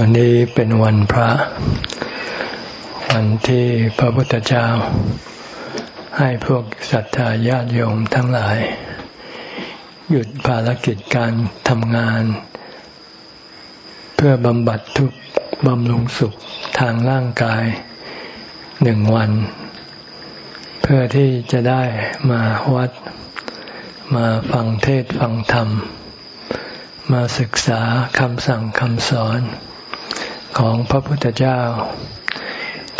วันนี้เป็นวันพระ วันที่พระพุทธเจ้า ให้พวกศรัทธาญาติโยมทั้งหลาย หยุดภารกิจการทำงาน เพื่อบำบัดทุกบำรุงสุขทางร่างกายหนึ่งวัน เพื่อที่จะได้มาวัด มาฟังเทศฟังธรรม มาศึกษาคำสั่งคำสอน ของพระพุทธเจ้า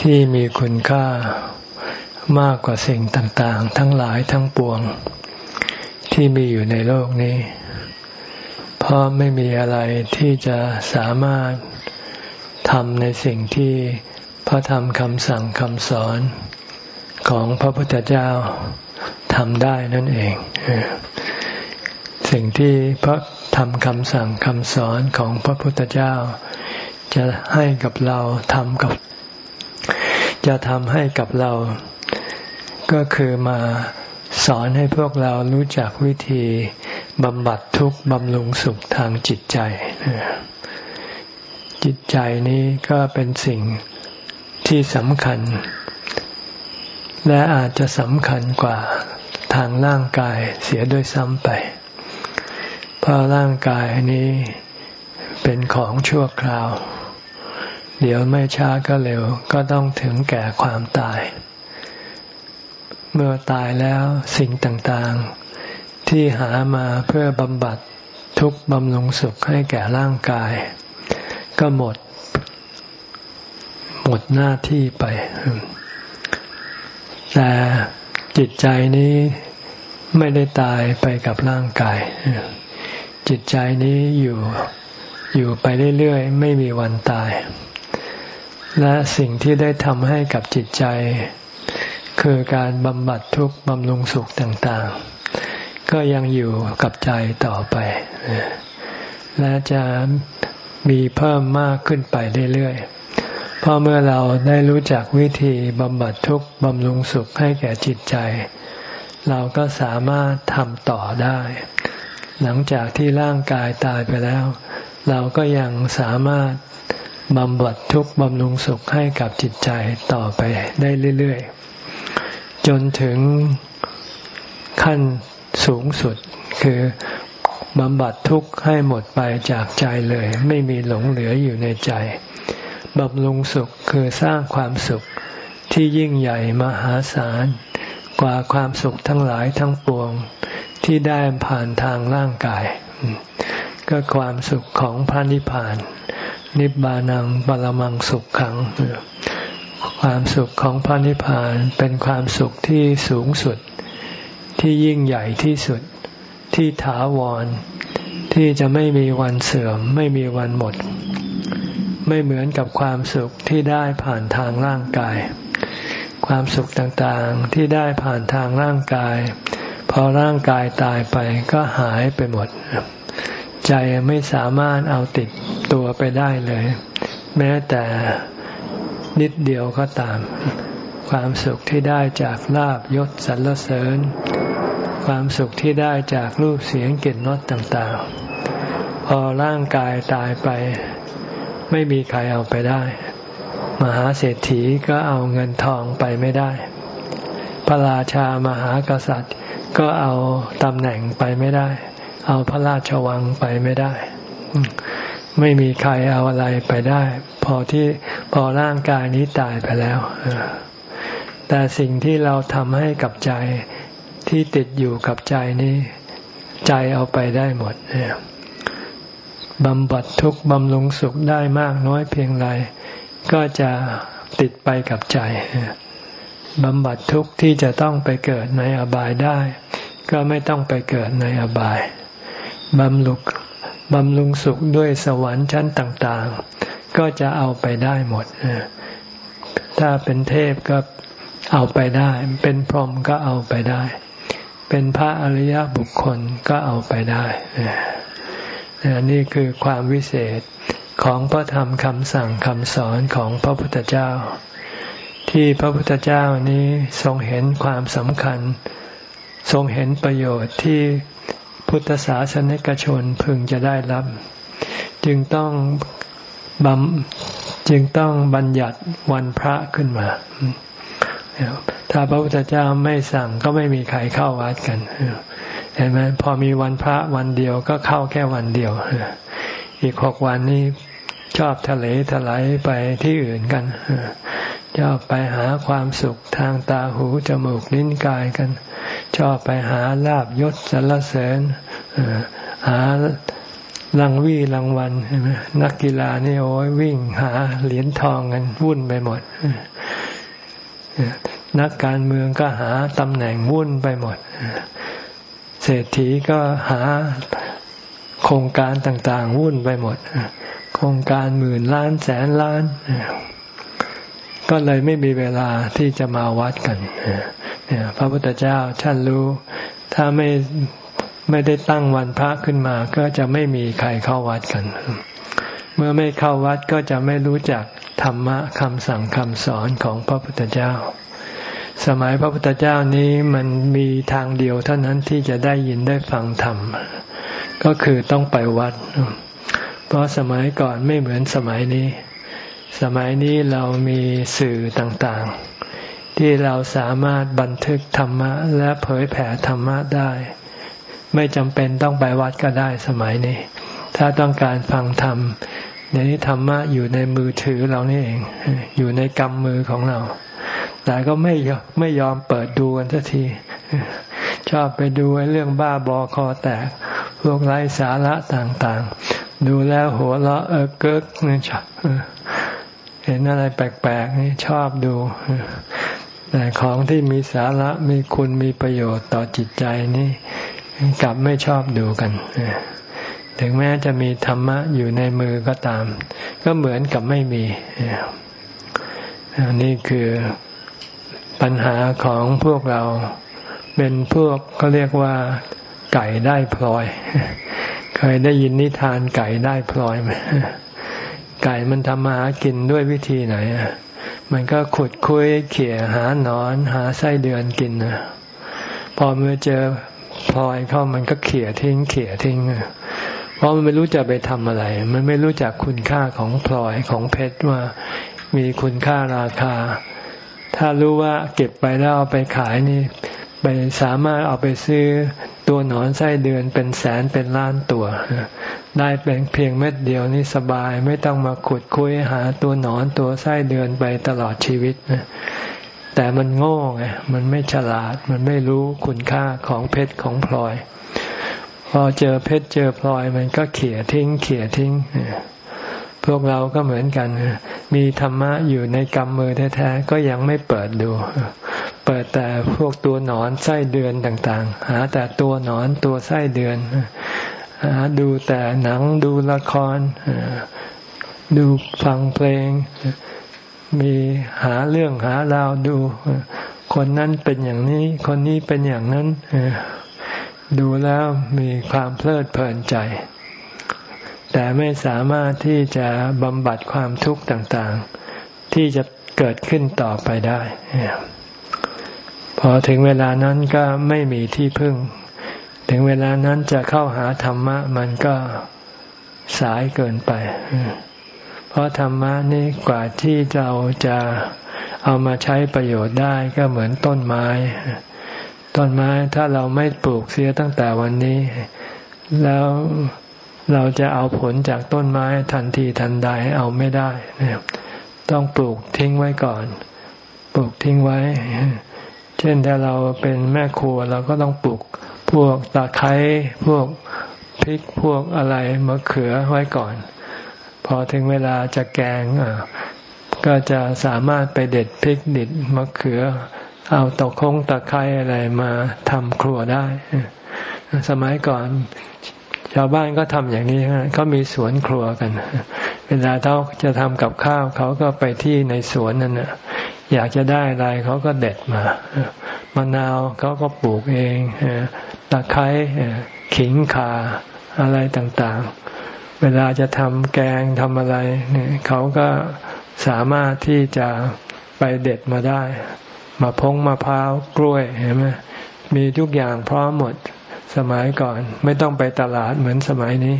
ที่มีคุณค่ามากกว่าสิ่งต่างๆ ทั้งหลายทั้งปวง ที่มีอยู่ในโลกนี้ เพราะไม่มีอะไรที่จะสามารถทำในสิ่งที่พระธรรมคำสั่งคำสอนของพระพุทธเจ้าทำได้นั่นเอง สิ่งที่พระธรรมคำสั่งคำสอนของพระพุทธเจ้า จะให้กับเราทำกับ จะทำให้กับเรา ก็คือมาสอนให้พวกเรารู้จักวิธีบำบัดทุกข์บำรุงสุขทางจิตใจ จิตใจนี้ก็เป็นสิ่งที่สำคัญ และอาจจะสำคัญกว่าทางร่างกายเสียด้วยซ้ำไป เพราะร่างกายนี้ เป็นของชั่วคราว เดี๋ยวไม่ช้าก็เร็ว ก็ต้องถึงแก่ความตาย เมื่อตายแล้วสิ่งต่างๆ ที่หามาเพื่อบำบัดทุกบำรุงสุขให้แก่ร่างกาย ก็หมด หมดหน้าที่ไป แต่จิตใจนี้ไม่ได้ตายไปกับร่างกาย จิตใจนี้อยู่ อยู่ไปเรื่อยๆ ไม่มีวันตาย และสิ่งที่ได้ทำให้กับจิตใจ คือการบำบัดทุกข์บำรุงสุขต่างๆ ก็ยังอยู่กับใจต่อไป และจะมีเพิ่มมากขึ้นไปเรื่อยๆเพราะเมื่อเราได้รู้จักวิธีบำบัดทุกข์บำรุงสุขให้แก่จิตใจ เราก็สามารถทำต่อได้ หลังจากที่ร่างกายตายไปแล้ว เราก็ยังสามารถบำบัดทุกข์บำรุงสุขให้กับจิตใจต่อไปได้เรื่อยๆ จนถึงขั้นสูงสุดคือบำบัดทุกข์ให้หมดไปจากใจเลย ไม่มีหลงเหลืออยู่ในใจบำรุงสุขคือสร้างความสุขที่ยิ่งใหญ่มหาศาล กว่าความสุขทั้งหลายทั้งปวง ที่ได้ผ่านทางร่างกาย ก็ความสุขของพระนิพพาน นิบานังบาลมังสุขขัง ความสุขของพระนิพพานเป็นความสุขที่สูงสุด ที่ยิ่งใหญ่ที่สุด ที่ถาวร ที่จะไม่มีวันเสื่อม ไม่มีวันหมด ไม่เหมือนกับความสุขที่ได้ผ่านทางร่างกาย ความสุขต่างๆที่ได้ผ่านทางร่างกาย พอร่างกายตายไปก็หายไปหมด ใจไม่สามารถเอาติดตัวไปได้เลย แม้แต่นิดเดียวก็ตาม ความสุขที่ได้จากลาบยศสรรเสริญ ความสุขที่ได้จากรูปเสียงกลิ่นรสต่างๆ พอร่างกายตายไป ไม่มีใครเอาไปได้ มหาเศรษฐีก็เอาเงินทองไปไม่ได้ พระราชามหากษัตริย์ ก็เอาตำแหน่งไปไม่ได้ เอาพระราชวังไปไม่ได้ ไม่มีใครเอาอะไรไปได้ พอที่พอร่างกายนี้ตายไปแล้วแต่สิ่งที่เราทำให้กับใจที่ติดอยู่กับใจนี้ ใจเอาไปได้หมดบำบัดทุกข์บำรุงสุขได้มากน้อยเพียงไร ก็จะติดไปกับใจ บำบัดทุกข์ที่จะต้องไปเกิดในอบายได้ ก็ไม่ต้องไปเกิดในอบายบำลุกบำลุงสุขด้วยสวรรค์ชั้นต่าง ๆ ก็จะเอาไปได้หมด ถ้าเป็นเทพก็เอาไปได้ เป็นพรหมก็เอาไปได้ เป็นพระอริยบุคคลก็เอาไปได้ นี่คือความวิเศษของพระธรรมคำสั่งคำสอนของพระพุทธเจ้า ที่พระพุทธเจ้านี้ทรงเห็นความสำคัญ ทรงเห็นประโยชน์ที่พุทธศาสนิกชนพึงจะได้รับ จึงต้องบำจึงต้องบัญญัติวันพระขึ้นมา ถ้าพระพุทธเจ้าไม่สั่งก็ไม่มีใครเข้าวัดกันเห็นไหมพอมีวันพระวันเดียวก็เข้าแค่วันเดียว อีกหกวันนี้ชอบทะเลทลายไปที่อื่นกัน ชอบไปหาความสุขทางตาหูจมูกลิ้นกายกัน ชอบไปหาลาบยศสรรเสริญหารางวี่รางวัลใช่ไหมนักกีฬานี่โอ้ยวิ่งหาเหรียญทองกันวุ่นไปหมด นักการเมืองก็หาตำแหน่งวุ่นไปหมด เศรษฐีก็หาโครงการต่างๆ วุ่นไปหมด โครงการหมื่นล้านแสนล้าน ก็เลยไม่มีเวลาที่จะมาวัดกันพระพุทธเจ้าท่านรู้ ถ้าไม่ไม่ได้ตั้งวันพระขึ้นมา ก็จะไม่มีใครเข้าวัดกัน เมื่อไม่เข้าวัดก็จะไม่รู้จักธรรมะคำสั่งคำสอนของพระพุทธเจ้า สมัยพระพุทธเจ้านี้มันมีทางเดียวเท่านั้นที่จะได้ยินได้ฟังธรรม ก็คือต้องไปวัด เพราะสมัยก่อนไม่เหมือนสมัยนี้ สมัยนี้เรามีสื่อต่างๆ ที่เราสามารถบันทึกธรรมะ และเผยแผ่ธรรมะได้ ไม่จำเป็นต้องไปวัดก็ได้สมัยนี้ ถ้าต้องการฟังธรรมในนี้ธรรมะอยู่ในมือถือเรานี่เอง อยู่ในกำมือของเรา แต่ก็ไม่ไม่ยอมเปิดดูกันสักที ชอบไปดูเรื่องบ้าบอคอแตก พวกไร้สาระต่างๆ ดูแล้วหัวเราะเออเกิกเนี่ชอบ เห็นอะไรแปลกๆนี่ชอบดูแต่ของที่มีสาระมีคุณมีประโยชน์ต่อจิตใจนี่กลับไม่ชอบดูกันถึงแม้จะมีธรรมะอยู่ในมือก็ตาม ก็เหมือนกับไม่มีนี่คือปัญหาของพวกเราเป็นพวกเขาเรียกว่าไก่ได้พลอย เคยได้ยินนิทานไก่ได้พลอยไหม ไก่มันทำมาหากินด้วยวิธีไหนมันก็ขุดคุยเขี่ยหาหนอน หาไส้เดือนกินนะพอเมื่อเจอพลอยเข้ามันก็เขี่ยทิ้งเขี่ยทิ้งเพราะมันไม่รู้จะไปทำอะไร มันไม่รู้จักคุณค่าของพลอยของเพชรว่ามีคุณค่าราคา ถ้ารู้ว่าเก็บไปแล้วเอาไปขายนี่ ไปสามารถเอาไปซื้อตัวหนอนไส้เดือนเป็นแสนเป็นล้านตัว ได้เป็นเพียงเม็ดเดียวนี่สบายไม่ต้องมาขุดคุยหาตัวหนอนตัวไส้เดือนไปตลอดชีวิตแต่มันโง่ไงมันไม่ฉลาดมันไม่รู้คุณค่าของเพชรของพลอย พอเจอเพชรเจอพลอยมันก็เขี่ยทิ้ง เขี่ยทิ้งพวกเราก็เหมือนกัน มีธรรมะอยู่ในกำมือแท้ๆก็ยังไม่เปิดดู เปิดแต่พวกตัวหนอนไส้เดือนต่างๆ หาแต่ตัวหนอนตัวไส้เดือน หาดูแต่หนังดูละคร ดูฟังเพลง มีหาเรื่องหาราวดู คนนั้นเป็นอย่างนี้ คนนี้เป็นอย่างนั้นดูแล้วมีความเพลิดเพลินใจ แต่ไม่สามารถที่จะบำบัดความทุกข์ต่างๆ ที่จะเกิดขึ้นต่อไปได้ พอถึงเวลานั้นก็ไม่มีที่พึ่ง ถึงเวลานั้นจะเข้าหาธรรมะ มันก็สายเกินไป เพราะธรรมะนี่กว่าที่เราจะเอามาใช้ประโยชน์ได้ก็เหมือนต้นไม้ ต้นไม้ถ้าเราไม่ปลูกเสียตั้งแต่วันนี้ แล้วเราจะเอาผลจากต้นไม้ทันทีทันใดเอาไม่ได้ ต้องปลูกทิ้งไว้ก่อน ปลูกทิ้งไว้ เช่นถ้าเราเป็นแม่ครัวเราก็ต้องปลูกพวกตะไคร้พวกพริกพวกอะไรมะเขือไว้ก่อน พอถึงเวลาจะแกงก็จะสามารถไปเด็ดพริกดิดมะเขือ เอาตะคงตะไคร้อะไรมาทำครัวได้ สมัยก่อนชาวบ้านก็ทำอย่างนี้ฮะเขามีสวนครัวกัน เวลาเขาจะทำกับข้าวเขาก็ไปที่ในสวนนั่นนะ อยากจะได้อะไรเขาก็เด็ดมามะนาวเขาก็ปลูกเองตะไคร้ขิงข่าอะไรต่างๆ เวลาจะทำแกงทำอะไรเนี่ยเขาก็สามารถที่จะไปเด็ดมาได้มาพงมะพร้าวกล้วยเห็นไหมมีทุกอย่างพร้อมหมดสมัยก่อน ไม่ต้องไปตลาดเหมือนสมัยนี้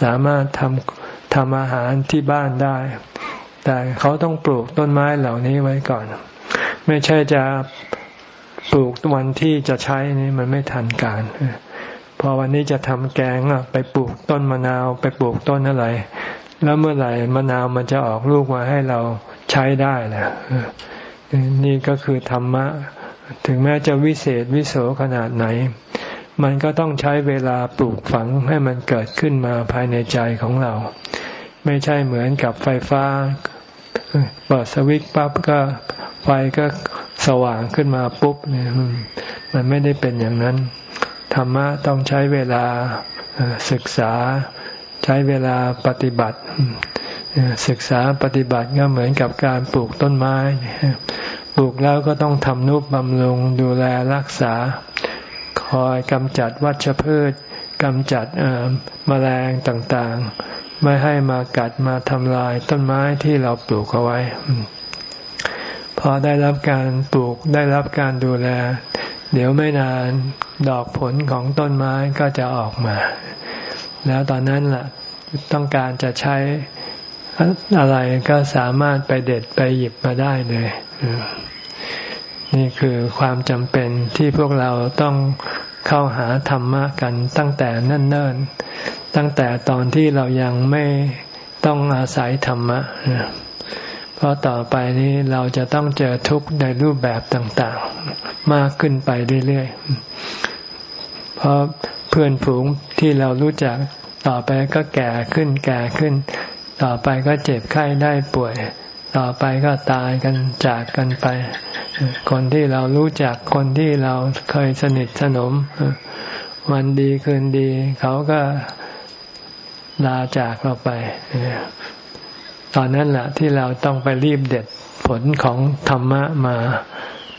สามารถทำทำอาหารที่บ้านได้ แต่เขาต้องปลูกต้นไม้เหล่านี้ไว้ก่อน ไม่ใช่จะปลูกวันที่จะใช้นี่มันไม่ทันการพอวันนี้จะทำแกงไปปลูกต้นมะนาว ไปปลูกต้นอะไร แล้วเมื่อไหร่มะนาวมันจะออกลูกมาให้เราใช้ได้นะนี่ก็คือธรรมะ ถึงแม้จะวิเศษวิโสขนาดไหน มันก็ต้องใช้เวลาปลูกฝังให้มันเกิดขึ้นมาภายในใจของเรา ไม่ใช่เหมือนกับไฟฟ้า เปิดสวิตช์ปั๊บก็ไฟก็สว่างขึ้นมาปุ๊บเนี่ยมันไม่ได้เป็นอย่างนั้น ธรรมะต้องใช้เวลาศึกษาใช้เวลาปฏิบัติศึกษาปฏิบัติก็เหมือนกับการปลูกต้นไม้ปลูกแล้วก็ต้องทำนุบำรุงดูแลรักษา คอยกำจัดวัชพืชกำจัดแมลงต่าง ไม่ให้มากัดมาทำลายต้นไม้ที่เราปลูกเอาไว้ พอได้รับการปลูกได้รับการดูแล เดี๋ยวไม่นานดอกผลของต้นไม้ก็จะออกมา แล้วตอนนั้นล่ะต้องการจะใช้อะไรก็สามารถไปเด็ดไปหยิบมาได้เลย นี่คือความจำเป็นที่พวกเราต้อง เข้าหาธรรมะกันตั้งแต่เนิ่นๆ ตั้งแต่ตอนที่เรายังไม่ต้องอาศัยธรรมะ เพราะต่อไปนี้เราจะต้องเจอทุกข์ในรูปแบบต่างๆ มากขึ้นไปเรื่อยๆ เพราะเพื่อนฝูงที่เรารู้จักต่อไปก็แก่ขึ้นแก่ขึ้น ต่อไปก็เจ็บไข้ได้ป่วย ต่อไปก็ตายกันจากกันไป คนที่เรารู้จักคนที่เราเคยสนิทสนม วันดีคืนดี เขาก็ลาจากเราไป ตอนนั้นแหละที่เราต้องไปรีบเด็ดผลของธรรมะมา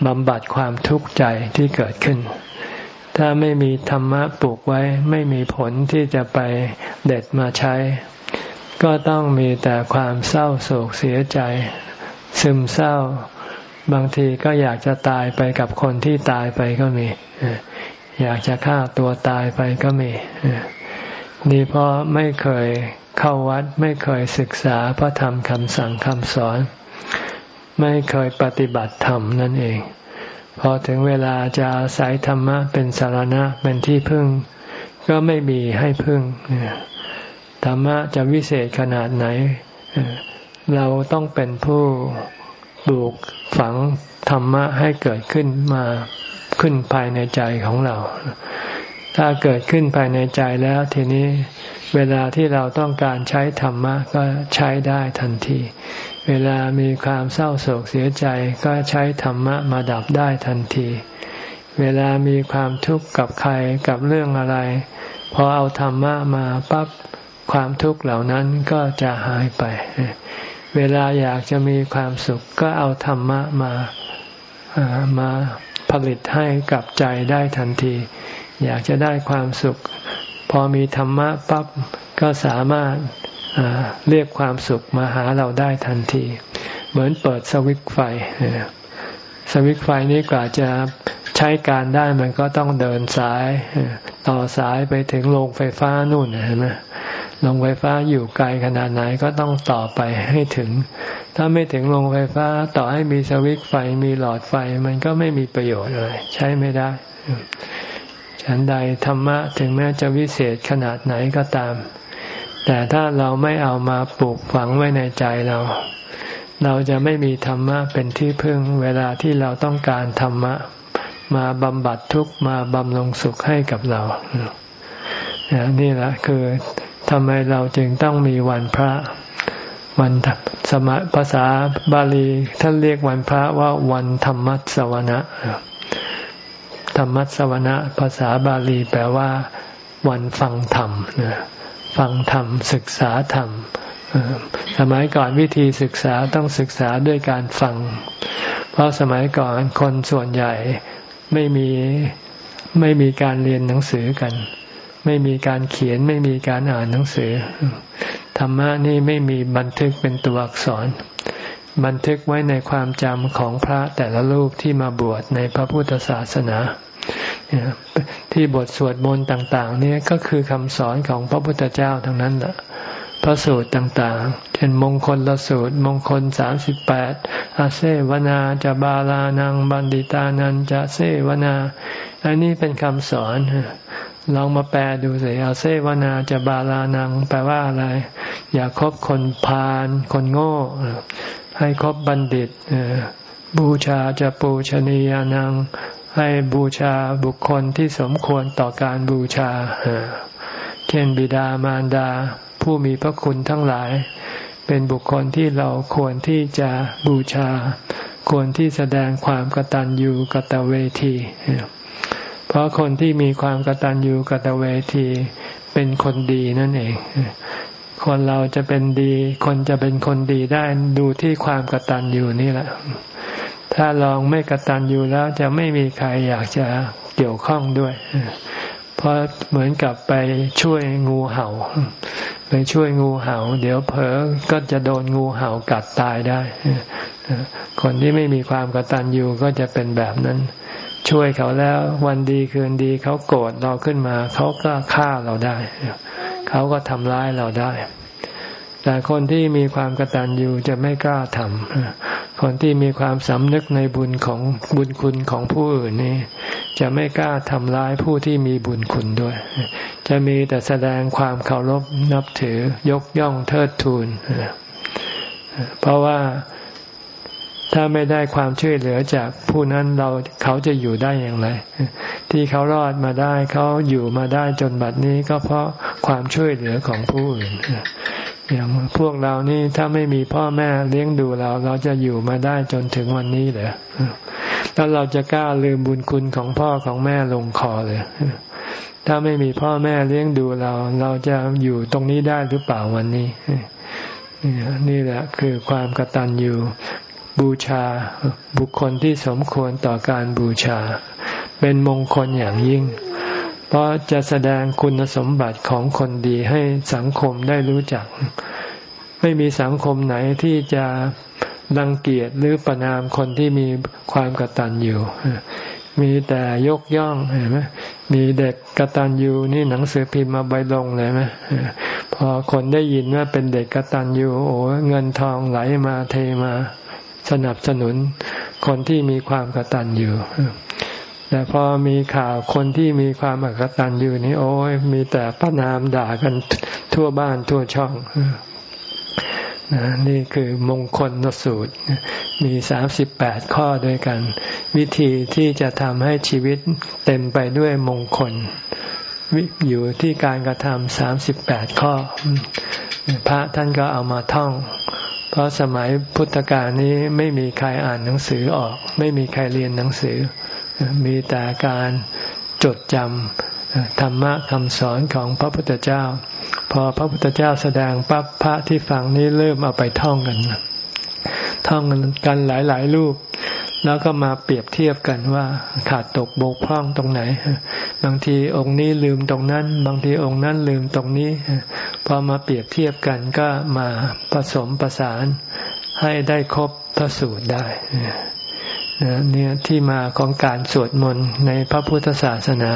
บำบัดความทุกข์ใจที่เกิดขึ้น ถ้าไม่มีธรรมะปลูกไว้ ไม่มีผลที่จะไปเด็ดมาใช้ ก็ต้องมีแต่ความเศร้าโศกเสียใจ ซึมเศร้า บางทีก็อยากจะตายไปกับคนที่ตายไปก็มี อยากจะฆ่าตัวตายไปก็มี นี่เพราะไม่เคยเข้าวัดไม่เคยศึกษาพระธรรมคำสั่งคำสอน ไม่เคยปฏิบัติธรรมนั่นเอง พอถึงเวลาจะอาศัยธรรมะเป็นสารณะเป็นที่พึ่ง ก็ไม่มีให้พึ่งเนี่ย ธรรมะจะวิเศษขนาดไหน เราต้องเป็นผู้ปลูกฝังธรรมะให้เกิดขึ้นมาขึ้นภายในใจของเรา ถ้าเกิดขึ้นภายในใจแล้วทีนี้เวลาที่เราต้องการใช้ธรรมะก็ใช้ได้ทันที เวลามีความเศร้าโศกเสียใจก็ใช้ธรรมะมาดับได้ทันที เวลามีความทุกข์กับใครกับเรื่องอะไร พอเอาธรรมะมาปั๊บ ความทุกข์เหล่านั้นก็จะหายไป เวลาอยากจะมีความสุขก็เอาธรรมะมามาผลิตให้กับใจได้ทันที อยากจะได้ความสุข พอมีธรรมะปั๊บก็สามารถเรียกความสุขมาหาเราได้ทันที เหมือนเปิดสวิตไฟ สวิตไฟนี้กว่าจะใช้การได้มันก็ต้องเดินสาย ต่อสายไปถึงโรงไฟฟ้านู่นเห็นไหม โรงไฟฟ้าอยู่ไกลขนาดไหนก็ต้องต่อไปให้ถึง ถ้าไม่ถึงโรงไฟฟ้าต่อให้มีสวิตไฟมีหลอดไฟมันก็ไม่มีประโยชน์เลย ใช้ไม่ได้ ฉันใดธรรมะถึงแม้จะวิเศษขนาดไหนก็ตาม แต่ถ้าเราไม่เอามาปลูกฝังไว้ในใจเรา เราจะไม่มีธรรมะเป็นที่พึ่งเวลาที่เราต้องการธรรมะ มาบำบัดทุกข์มาบำรุงสุขให้กับเรานี่แหละคือ ทำไมเราจึงต้องมีวันพระ วันสมภาษาบาลีท่านเรียกวันพระว่าวันธรรมัสวนะธรรมัสวนะภาษาบาลีแปลว่า วันฟังธรรมฟังธรรม ศึกษาธรรมสมัยก่อนวิธีศึกษาต้องศึกษาด้วยการฟัง เพราะสมัยก่อนคนส่วนใหญ่ไม่มีไม่มีการเรียนหนังสือกัน ไม่มีการเขียนไม่มีการอ่านหนังสือ ธรรมะนี่ไม่มีบันทึกเป็นตัวอักษร บันทึกไว้ในความจำของพระแต่ละรูปที่มาบวชในพระพุทธศาสนา ที่บทสวดมนต์ต่างๆนี่ก็คือคำสอนของพระพุทธเจ้าทั้งนั้นแหละพระสูตรต่างๆ เช่นมงคลละสูตร มงคลสามสิบแปดอาเซวนาจะบาลานังบันดิตานันจะเซวนา อันนี้เป็นคำสอน ลองมาแปลดูสิอาเซวนาจะบาลานัง แปลว่าอะไร อย่าคบคนพาลคนโง่ ให้คบบัณฑิตบูชาจะปูชนียานัง ให้บูชาบุคคลที่สมควรต่อการบูชาเช่นบิดามารดา ผู้มีพระคุณทั้งหลาย เป็นบุคคลที่เราควรที่จะบูชา ควรที่แสดงความกตัญญูกตเวที เพราะคนที่มีความกตัญญูกตเวทีเป็นคนดีนั่นเอง คนเราจะเป็นดี คนจะเป็นคนดีได้ดูที่ความกตัญญูนี่แหละ ถ้าลองไม่กตัญญูแล้วจะไม่มีใครอยากจะเกี่ยวข้องด้วย เพราะเหมือนกับไปช่วยงูเห่า ไปช่วยงูเห่า เดี๋ยวเผลอก็จะโดนงูเห่ากัดตายได้ คนที่ไม่มีความกตัญญูก็จะเป็นแบบนั้น ช่วยเขาแล้ว วันดีคืนดีเขาโกรธเราขึ้นมา เขาก็ฆ่าเราได้ เขาก็ทำร้ายเราได้ แต่คนที่มีความกตัญญูจะไม่กล้าทำคนที่มีความสำนึกในบุญของบุญคุณของผู้อื่นนี่จะไม่กล้าทำร้ายผู้ที่มีบุญคุณด้วย จะมีแต่แสดงความเคารพนับถือยกย่องเทิดทูนเพราะว่า ถ้าไม่ได้ความช่วยเหลือจากผู้นั้นเราเขาจะอยู่ได้อย่างไร ที่เขารอดมาได้เขาอยู่มาได้จนบัดนี้ก็เพราะความช่วยเหลือของผู้อื่นอย่างพวกเรานี่ถ้าไม่มีพ่อแม่เลี้ยงดูเรา เราจะอยู่มาได้จนถึงวันนี้เหรอแล้วเราจะกล้าลืมบุญคุณของพ่อของแม่ลงคอเลยถ้าไม่มีพ่อแม่เลี้ยงดูเรา เราจะอยู่ตรงนี้ได้หรือเปล่าวันนี้นี่แหละคือความกตัญญู บูชา บุคคลที่สมควรต่อการบูชา เป็นมงคลอย่างยิ่ง เพราะจะแสดงคุณสมบัติของคนดีให้สังคมได้รู้จัก ไม่มีสังคมไหนที่จะรังเกียจหรือประนามคนที่มีความกตัญญูมีแต่ยกย่องเห็นไหมมีเด็กกตัญญูนี่หนังสือพิมพ์มาใบลงเลยไหมพอคนได้ยินว่าเป็นเด็กกตัญญูโอ้เงินทองไหลมาเทมา สนับสนุนคนที่มีความกตัญญูแต่พอมีข่าวคนที่มีความอกตัญญูนี่โอ้ยมีแต่ประนามด่ากันทั่วบ้านทั่วช่องนี่คือมงคลนสูตร มีสามสิบแปดข้อด้วยกัน วิธีที่จะทำให้ชีวิตเต็มไปด้วยมงคล อยู่ที่การกระทำสามสิบแปดข้อ พระท่านก็เอามาท่อง เพราะสมัยพุทธกาลนี้ไม่มีใครอ่านหนังสือออก ไม่มีใครเรียนหนังสือ มีแต่การจดจำธรรมะคำสอนของพระพุทธเจ้า พอพระพุทธเจ้าแสดงปั๊บพระที่ฟังนี้เริ่มเอาไปท่องกันท่องกันหลายๆรูปแล้วก็มาเปรียบเทียบกันว่าขาดตกบกพร่องตรงไหน บางทีองค์นี้ลืมตรงนั้น บางทีองค์นั้นลืมตรงนี้ พอมาเปรียบเทียบกันก็มาผสมประสานให้ได้ครบพระสูตรได้เนี่ยที่มาของการสวดมนต์ในพระพุทธศาสนา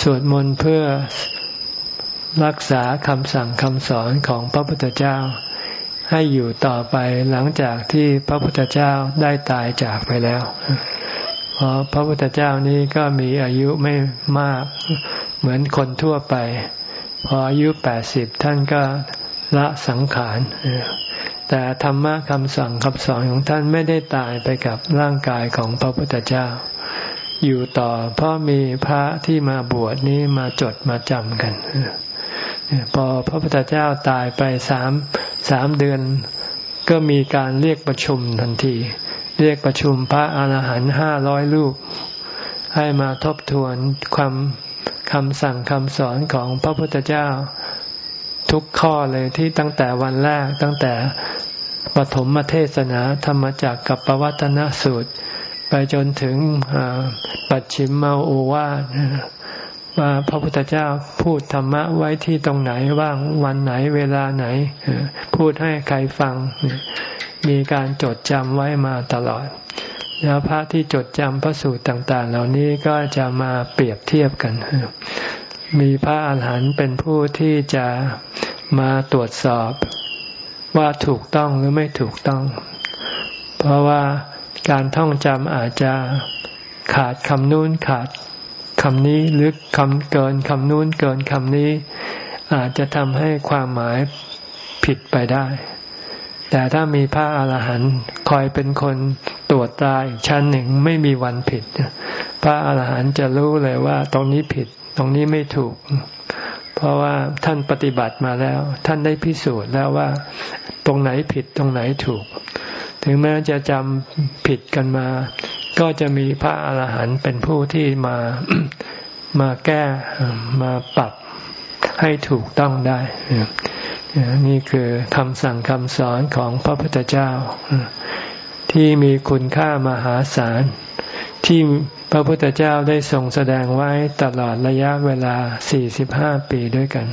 สวดมนต์เพื่อรักษาคำสั่งคำสอนของพระพุทธเจ้า ให้อยู่ต่อไปหลังจากที่พระพุทธเจ้าได้ตายจากไปแล้ว เพราะพระพุทธเจ้านี้ก็มีอายุไม่มากเหมือนคนทั่วไป พออายุแปดสิบท่านก็ละสังขารแต่ธรรมะคำสั่งคำสอนของท่านไม่ได้ตายไปกับร่างกายของพระพุทธเจ้า อยู่ต่อเพราะมีพระที่มาบวชนี้มาจดมาจำกันพอพระพุทธเจ้าตายไปสามสามเดือน ก็มีการเรียกประชุมทันที เรียกประชุมพระอาหารหันต์ห้าร้อยลูกให้มาทบทวนความ คำสั่งคำสอนของพระพุทธเจ้าทุกข้อเลยที่ตั้งแต่วันแรกตั้งแต่ปฐมเทศนาธรรมจักกับปวัตนสูตร ไปจนถึงปัจฉิมมาโอวาทว่าพระพุทธเจ้าพูดธรรมะไว้ที่ตรงไหนว่างวันไหนเวลาไหน พูดให้ใครฟังมีการจดจำไว้มาตลอด แล้วพระที่จดจำพระสูตรต่าง ๆ เหล่านี้ก็จะมาเปรียบเทียบกัน มีพระอาหารหันต์เป็นผู้ที่จะมาตรวจสอบว่าถูกต้องหรือไม่ถูกต้อง เพราะว่าการท่องจำอาจจะขาดคำนู้นขาดคำนี้หรือคำเกินคำนู้นเกินคำนี้ อาจจะทำให้ความหมายผิดไปได้ แต่ถ้ามีพระอาหารหันต์คอยเป็นคนตรวจตาอีกชั้นหนึ่งไม่มีวันผิด พระอาหารหันต์จะรู้เลยว่าตรงนี้ผิด ตรงนี้ไม่ถูก เพราะว่าท่านปฏิบัติมาแล้ว ท่านได้พิสูจน์แล้วว่า ตรงไหนผิดตรงไหนถูก ถึงแม้จะจำผิดกันมา ก็จะมีพระอาหารหันต์เป็นผู้ที่มามาแก้มาปรับให้ถูกต้องได้ นี่คือคำสั่งคำสอนของพระพุทธเจ้า ที่มีคุณค่ามหาศาล ที่พระพุทธเจ้าได้ทรงแสดงไว้ตลอดระยะเวลา 45 ปีด้วยกัน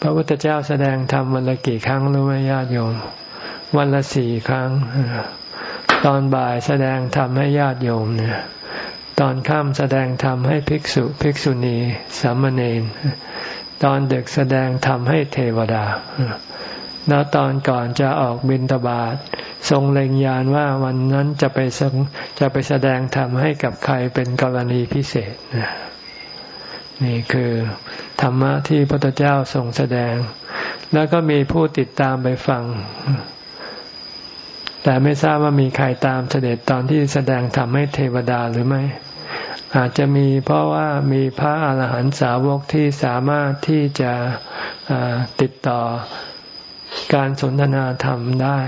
พระพุทธเจ้าแสดงธรรมวันละกี่ครั้งรู้ไหมญาติโยม วันละสี่ครั้ง ตอนบ่ายแสดงธรรมให้ญาติโยมเนี่ยตอนค่ำแสดงธรรมให้ภิกษุ ภิกษุณีสามเณร ตอนดึกแสดงธรรมให้เทวดาแล้วตอนก่อนจะออกบินตบาททรงเล็งยานว่าวันนั้นจะไปจะไปแสดงธรรมให้กับใครเป็นกรณีพิเศษนี่คือธรรมะที่พระพุทธเจ้าทรงแสดง แล้วก็มีผู้ติดตามไปฟัง แต่ไม่ทราบว่ามีใครตามเสด็จตอนที่แสดงธรรมให้เทวดาหรือไม่ อาจจะมีเพราะว่ามีพระอาหารหันตสาวกที่สามารถที่จะติดต่อการสนทนาธรรมได้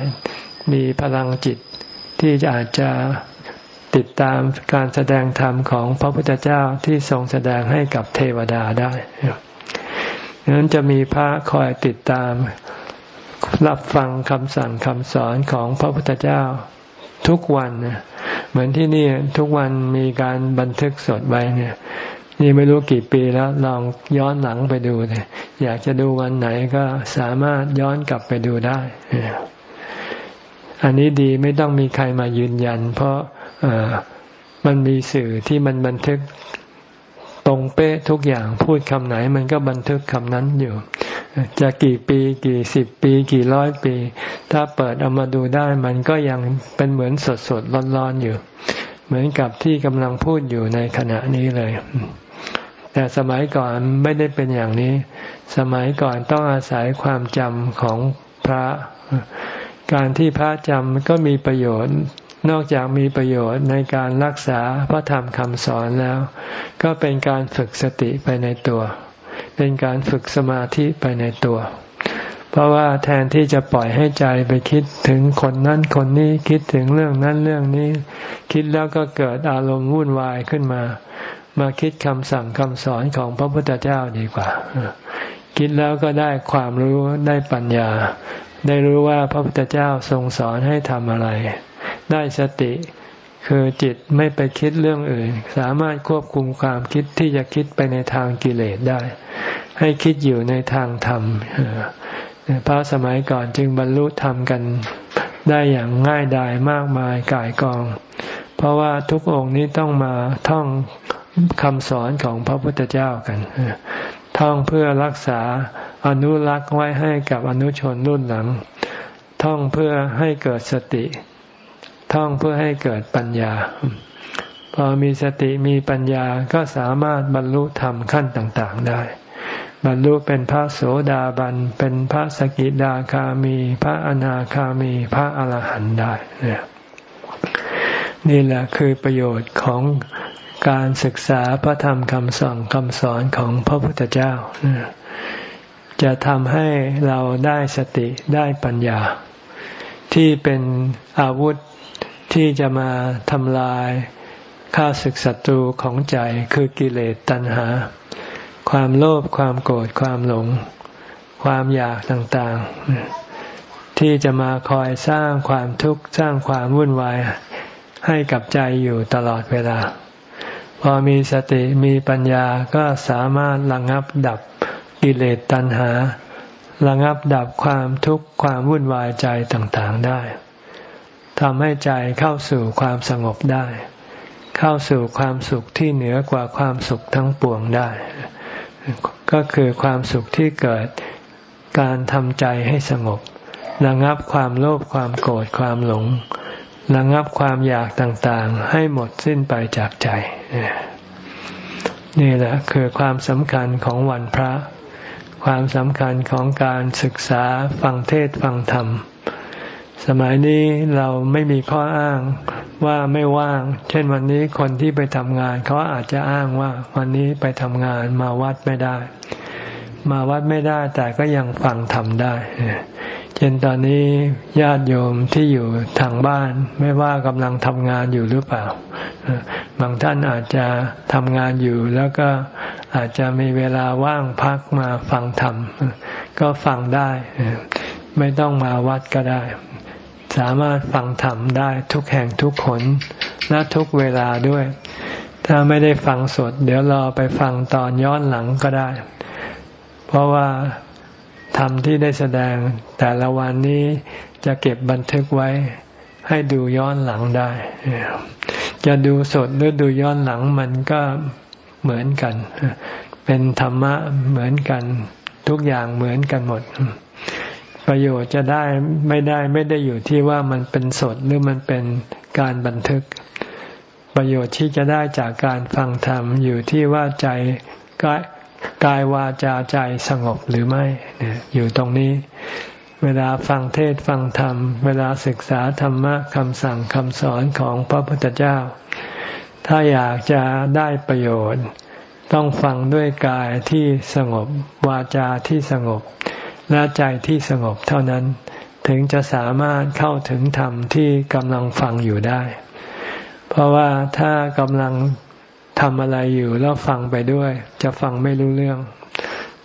มีพลังจิตที่อาจจะติดตามการแสดงธรรมของพระพุทธเจ้าที่ทรงแสดงให้กับเทวดาได้ดังนั้นจะมีพระคอยติดตามรับฟังคำสั่งคำสอนของพระพุทธเจ้า ทุกวันนะเหมือนที่นี่ทุกวันมีการบันทึกสดไว้เนี่ย นี่ไม่รู้กี่ปีแล้วลองย้อนหลังไปดูเลยอยากจะดูวันไหนก็สามารถย้อนกลับไปดูได้ อันนี้ดีไม่ต้องมีใครมายืนยัน เพราะมันมีสื่อที่มันบันทึก ตรงเป๊ะทุกอย่างพูดคำไหน มันก็บันทึกคำนั้นอยู่ จะกี่ปีกี่สิบปีกี่ร้อยปี ถ้าเปิดเอามาดูได้มันก็ยังเป็นเหมือนสดสดร้อนๆอยู่ เหมือนกับที่กำลังพูดอยู่ในขณะนี้เลย แต่สมัยก่อนไม่ได้เป็นอย่างนี้ สมัยก่อนต้องอาศัยความจำของพระ การที่พระจำก็มีประโยชน์ นอกจากมีประโยชน์ในการรักษาพระธรรมคำสอนแล้ว ก็เป็นการฝึกสติไปในตัว เป็นการฝึกสมาธิไปในตัว เพราะว่าแทนที่จะปล่อยให้ใจไปคิดถึงคนนั้นคนนี้คิดถึงเรื่องนั้นเรื่องนี้ คิดแล้วก็เกิดอารมณ์วุ่นวายขึ้นมา มาคิดคำสั่งคำสอนของพระพุทธเจ้าดีกว่า คิดแล้วก็ได้ความรู้ได้ปัญญา ได้รู้ว่าพระพุทธเจ้าทรงสอนให้ทำอะไร ได้สติ คือจิตไม่ไปคิดเรื่องอื่น สามารถควบคุมความคิดที่จะคิดไปในทางกิเลสได้ ให้คิดอยู่ในทางธรรมพระสมัยก่อนจึงบรรลุธรรมกันได้อย่างง่ายดายมากมายกายกอง เพราะว่าทุกองค์นี้ต้องมาท่องคำสอนของพระพุทธเจ้ากันท่องเพื่อรักษาอนุรักษ์ไว้ให้กับอนุชนรุ่นหลัง ท่องเพื่อให้เกิดสติ ท่องเพื่อให้เกิดปัญญา พอมีสติมีปัญญาก็สามารถบรรลุธรรมขั้นต่างๆได้ บรรลุเป็นพระโสดาบัน เป็นพระสกิดาคามี พระอนาคามี พระอรหันต์ได้เนี่ยนี่แหละคือประโยชน์ของการศึกษาพระธรรมคำสอนคำสอนของพระพุทธเจ้า จะทำให้เราได้สติได้ปัญญา ที่เป็นอาวุธ ที่จะมาทำลายข้าศึกศัตรูของใจคือกิเลสตัณหา ความโลภความโกรธความหลง ความอยากต่างๆ ที่จะมาคอยสร้างความทุกข์สร้างความวุ่นวายให้กับใจอยู่ตลอดเวลา พอมีสติมีปัญญาก็สามารถระงับดับกิเลสตัณหาระงับดับความทุกข์ความวุ่นวายใจต่างๆได้ ทำให้ใจเข้าสู่ความสงบได้ เข้าสู่ความสุขที่เหนือกว่าความสุขทั้งปวงได้ ก็คือความสุขที่เกิดการทำใจให้สงบระงับความโลภความโกรธความหลงระงับความอยากต่างๆ ให้หมดสิ้นไปจากใจ นี่แหละคือความสำคัญของวันพระ ความสำคัญของการศึกษาฟังเทศฟังธรรม สมัยนี้เราไม่มีข้ออ้างว่าไม่ว่าง เช่นวันนี้คนที่ไปทำงานเขาอาจจะอ้างว่าวันนี้ไปทำงานมาวัดไม่ได้ มาวัดไม่ได้แต่ก็ยังฟังธรรมได้ เช่นตอนนี้ญาติโยมที่อยู่ทางบ้าน ไม่ว่ากำลังทำงานอยู่หรือเปล่า บางท่านอาจจะทำงานอยู่แล้วก็อาจจะมีเวลาว่างพักมาฟังธรรมก็ฟังได้ ไม่ต้องมาวัดก็ได้ สามารถฟังธรรมได้ทุกแห่งทุกคนและทุกเวลาด้วย ถ้าไม่ได้ฟังสด เดี๋ยวรอไปฟังตอนย้อนหลังก็ได้ เพราะว่าธรรมที่ได้แสดงแต่ละวันนี้จะเก็บบันทึกไว้ ให้ดูย้อนหลังได้ จะดูสดหรือดูย้อนหลังมันก็เหมือนกัน เป็นธรรมะเหมือนกัน ทุกอย่างเหมือนกันหมด ประโยชน์จะได้ไม่ได้ไม่ได้อยู่ที่ว่ามันเป็นสดหรือมันเป็นการบันทึก ประโยชน์ที่จะได้จากการฟังธรรมอยู่ที่ว่าใจกายกายวาจาใจสงบหรือไม่อยู่ตรงนี้ เวลาฟังเทศฟังธรรม เวลาศึกษาธรรมะคำสั่งคำสอนของพระพุทธเจ้า ถ้าอยากจะได้ประโยชน์ ต้องฟังด้วยกายที่สงบวาจาที่สงบ และใจที่สงบเท่านั้น ถึงจะสามารถเข้าถึงธรรมที่กำลังฟังอยู่ได้ เพราะว่าถ้ากำลังทำอะไรอยู่แล้วฟังไปด้วย จะฟังไม่รู้เรื่อง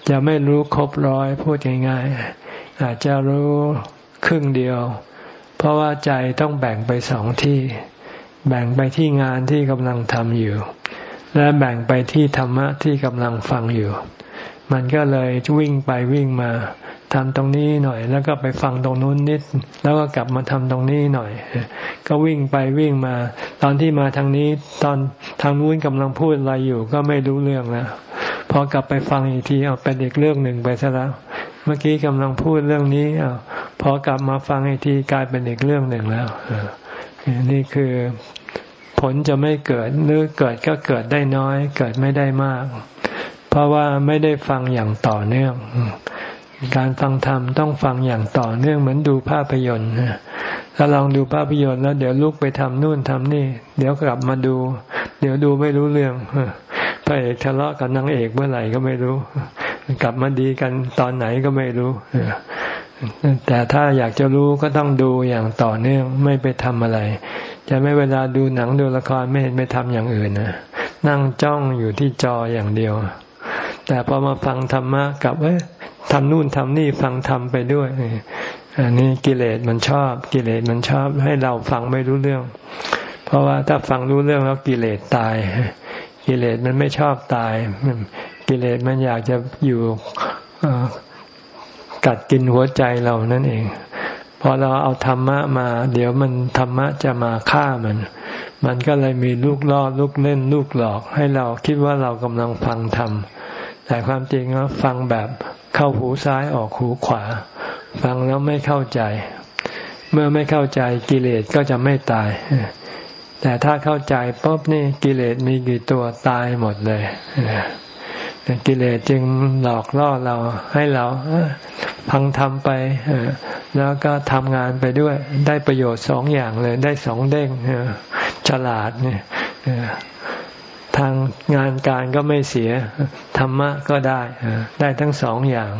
จะไม่รู้ครบร้อยพูดง่ายๆอาจจะรู้ครึ่งเดียว เพราะว่าใจต้องแบ่งไปสองที่ แบ่งไปที่งานที่กำลังทำอยู่ และแบ่งไปที่ธรรมะที่กำลังฟังอยู่ มันก็เลยวิ่งไปวิ่งมาทำตรงนี้หน่อย แล้วก็ไปฟังตรงนู้นนิด แล้วก็กลับมาทำตรงนี้หน่อย ก็วิ่งไปวิ่งมา ตอนที่มาทางนี้ตอนทางนู้นกำลังพูดอะไรอยู่ ก็ไม่รู้เรื่องแล้วพอกลับไปฟังอีกทีเอาเป็นอีกเรื่องหนึ่งไปซะแล้วเมื่อกี้กำลังพูดเรื่องนี้อาพอกลับมาฟังอีกทีกลายเป็นอีกเรื่องหนึ่งแล้วนี่คือผลจะไม่เกิดหรือเกิดก็เกิดได้น้อย เกิดไม่ได้มาก เพราะว่าไม่ได้ฟังอย่างต่อเนื่อง การฟังธรรมต้องฟังอย่างต่อเนื่องเหมือนดูภาพยนตร์ถ้าลองดูภาพยนตร์แล้ว เดี๋ยวลุกไปทำนู่นทำนี่ เดี๋ยวกลับมาดู เดี๋ยวดูไม่รู้เรื่องพระเอกทะเลาะกับนางเอกเมื่อไหร่ก็ไม่รู้ กลับมาดีกันตอนไหนก็ไม่รู้แต่ถ้าอยากจะรู้ก็ต้องดูอย่างต่อเนื่องไม่ไปทำอะไร จะไม่เวลาดูหนังดูละครไม่เห็นไปทำอย่างอื่นนะนั่งจ้องอยู่ที่จออย่างเดียว แต่พอมาฟังธรรมะกับเอ้ทำนู่นทำนี่ฟังทำไปด้วยอันนี้กิเลสมันชอบ กิเลสมันชอบให้เราฟังไม่รู้เรื่อง เพราะว่าถ้าฟังรู้เรื่องแล้วกิเลสตาย กิเลสมันไม่ชอบตาย กิเลสมันอยากจะอยู่กัดกินหัวใจเรานั่นเองพอเราเอาธรรมะมา เดี๋ยวมันธรรมะจะมาฆ่ามัน มันก็เลยมีลูกล่อลูกเล่นลูกหลอก ให้เราคิดว่าเรากำลังฟังธรรม แต่ความจริงว่าฟังแบบเข้าหูซ้ายออกหูขวา ฟังแล้วไม่เข้าใจ เมื่อไม่เข้าใจกิเลสก็จะไม่ตาย แต่ถ้าเข้าใจปุ๊บนี่กิเลสมีกี่ตัวตายหมดเลยกิเลสจึงหลอกล่อเราให้เราพังทำไปแล้วก็ทำงานไปด้วย ได้ประโยชน์สองอย่างเลย ได้สองเด้งฉลาดเนี่ย งานการก็ไม่เสีย ธรรมะก็ได้ ได้ทั้งสองอย่าง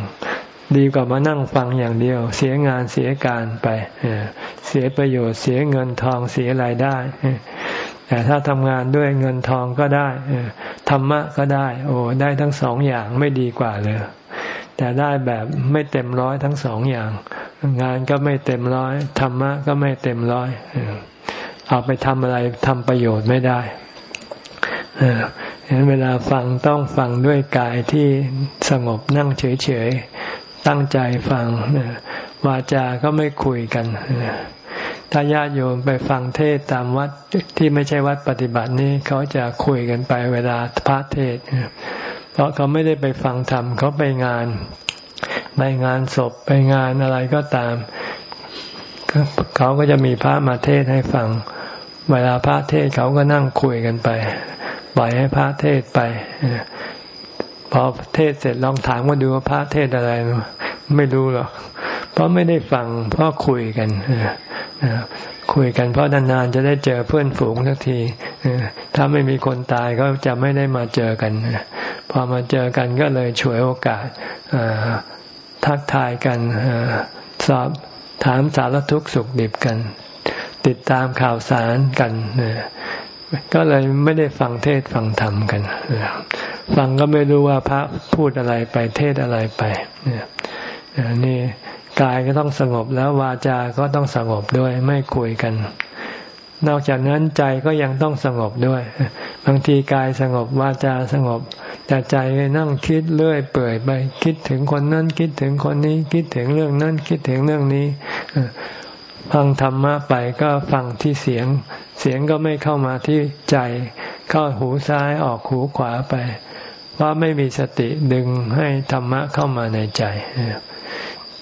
ดีกว่ามานั่งฟังอย่างเดียว เสียงานเสียการไปเสียประโยชน์เสียเงินทองเสียรายได้แต่ถ้าทำงานด้วยเงินทองก็ได้ธรรมะก็ได้ โอ้ได้ทั้งสองอย่างไม่ดีกว่าเลย แต่ได้แบบไม่เต็มร้อยทั้งสองอย่าง งานก็ไม่เต็มร้อยธรรมะก็ไม่เต็มร้อยเอาไปทำอะไรทำประโยชน์ไม่ได้ เห็นเวลาฟังต้องฟังด้วยกายที่สงบนั่งเฉยๆ ตั้งใจฟังวาจาก็ไม่คุยกัน ถ้าญาติโยมไปฟังเทศตามวัดที่ไม่ใช่วัดปฏิบัตินี้เขาจะคุยกันไปเวลาพระเทศ เพราะเขาไม่ได้ไปฟังธรรมเขาไปงานไปงานศพไปงานอะไรก็ตาม เขาก็จะมีพระมาเทศให้ฟัง เวลาพระเทศเขาก็นั่งคุยกันไป ปล่อยให้พระเทศไปพอเทศเสร็จลองถามว่าดูว่าพระเทศอะไร ไม่รู้หรอกเพราะไม่ได้ฟังเพราะคุยกันคุยกันเพราะนานๆจะได้เจอเพื่อนฝูงสักทีถ้าไม่มีคนตายก็จะไม่ได้มาเจอกันพอมาเจอกันก็เลยฉวยโอกาสทักทายกันสอบถามสารทุกข์สุขดิบกัน ติดตามข่าวสารกัน ก็เลยไม่ได้ฟังเทศฟังธรรมกันฟังก็ไม่รู้ว่าพระพูดอะไรไปเทศอะไรไปนี่กายก็ต้องสงบแล้ววาจาก็ต้องสงบด้วยไม่คุยกัน นอกจากนั้นใจก็ยังต้องสงบด้วย บางทีกายสงบวาจาสงบ แต่ใจนั่งคิดเลื่อยเปื่อยไป คิดถึงคนนั้นคิดถึงคนนี้ คิดถึงเรื่องนั้นคิดถึงเรื่องนี้ ฟังธรรมะไปก็ฟังที่เสียง เสียงก็ไม่เข้ามาที่ใจ เข้าหูซ้ายออกหูขวาไปเพราะไม่มีสติดึงให้ธรรมะเข้ามาในใจ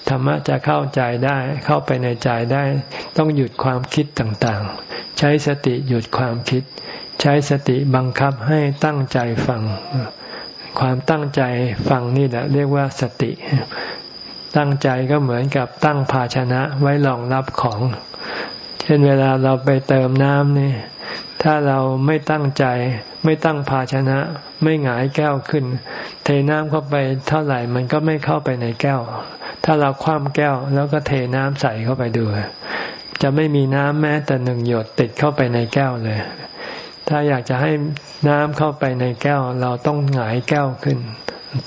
ธรรมะจะเข้าใจได้เข้าไปในใจได้ ต้องหยุดความคิดต่างๆ ใช้สติหยุดความคิด ใช้สติบังคับให้ตั้งใจฟัง ความตั้งใจฟังนี่แหละเรียกว่าสติ ตั้งใจก็เหมือนกับตั้งภาชนะไว้รองรับของ เช่นเวลาเราไปเติมน้ำนี่ ถ้าเราไม่ตั้งใจ ไม่ตั้งภาชนะ ไม่หงายแก้วขึ้น เทน้ำเข้าไปเท่าไหร่มันก็ไม่เข้าไปในแก้ว ถ้าเราคว่ำแก้วแล้วก็เทน้ำใส่เข้าไปดู จะไม่มีน้ำแม้แต่หนึ่งหยดติดเข้าไปในแก้วเลย ถ้าอยากจะให้น้ำเข้าไปในแก้ว เราต้องหงายแก้วขึ้น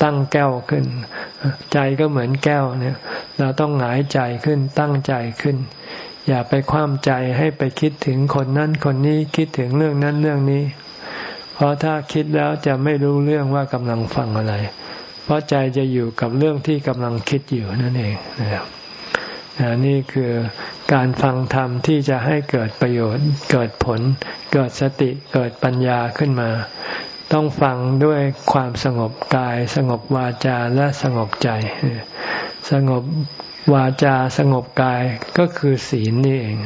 ตั้งแก้วขึ้น ใจก็เหมือนแก้วเนี่ย เราต้องหงายใจขึ้นตั้งใจขึ้น อย่าไปคว่ำใจให้ไปคิดถึงคนนั้นคนนี้คิดถึงเรื่องนั้นเรื่องนี้ เพราะถ้าคิดแล้วจะไม่รู้เรื่องว่ากำลังฟังอะไร เพราะใจจะอยู่กับเรื่องที่กำลังคิดอยู่นั่นเองนะครับนี่คือการฟังธรรมที่จะให้เกิดประโยชน์ เกิดผล เกิดสติ เกิดปัญญาขึ้นมา ต้องฟังด้วยความสงบกาย สงบวาจาและสงบใจ สงบวาจาสงบกายก็คือศีลนี่เอง